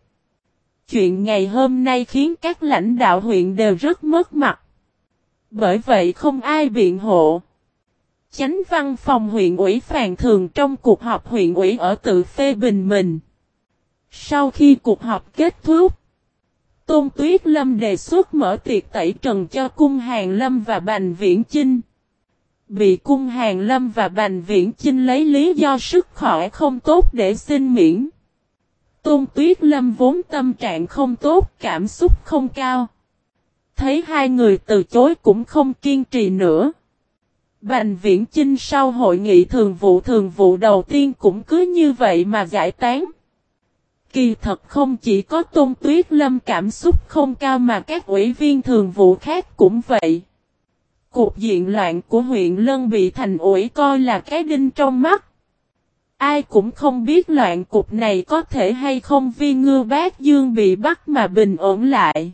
Chuyện ngày hôm nay khiến các lãnh đạo huyện đều rất mất mặt. Bởi vậy không ai biện hộ. Chánh văn phòng huyện ủy phàn thường trong cuộc họp huyện ủy ở tự phê bình mình. Sau khi cuộc họp kết thúc, Tôn Tuyết Lâm đề xuất mở tiệc tẩy trần cho cung hàng Lâm và Bành Viễn Chinh. Bị cung hàng Lâm và Bành Viễn Chinh lấy lý do sức khỏe không tốt để xin miễn. Tôn Tuyết Lâm vốn tâm trạng không tốt, cảm xúc không cao. Thấy hai người từ chối cũng không kiên trì nữa. Bành Viễn Chinh sau hội nghị thường vụ thường vụ đầu tiên cũng cứ như vậy mà giải tán. Kỳ thật không chỉ có Tôn Tuyết Lâm cảm xúc không cao mà các ủy viên thường vụ khác cũng vậy. cuộc diện loạn của huyện Lân bị thành ủy coi là cái đinh trong mắt. Ai cũng không biết loạn cục này có thể hay không vì ngư bác dương bị bắt mà bình ổn lại.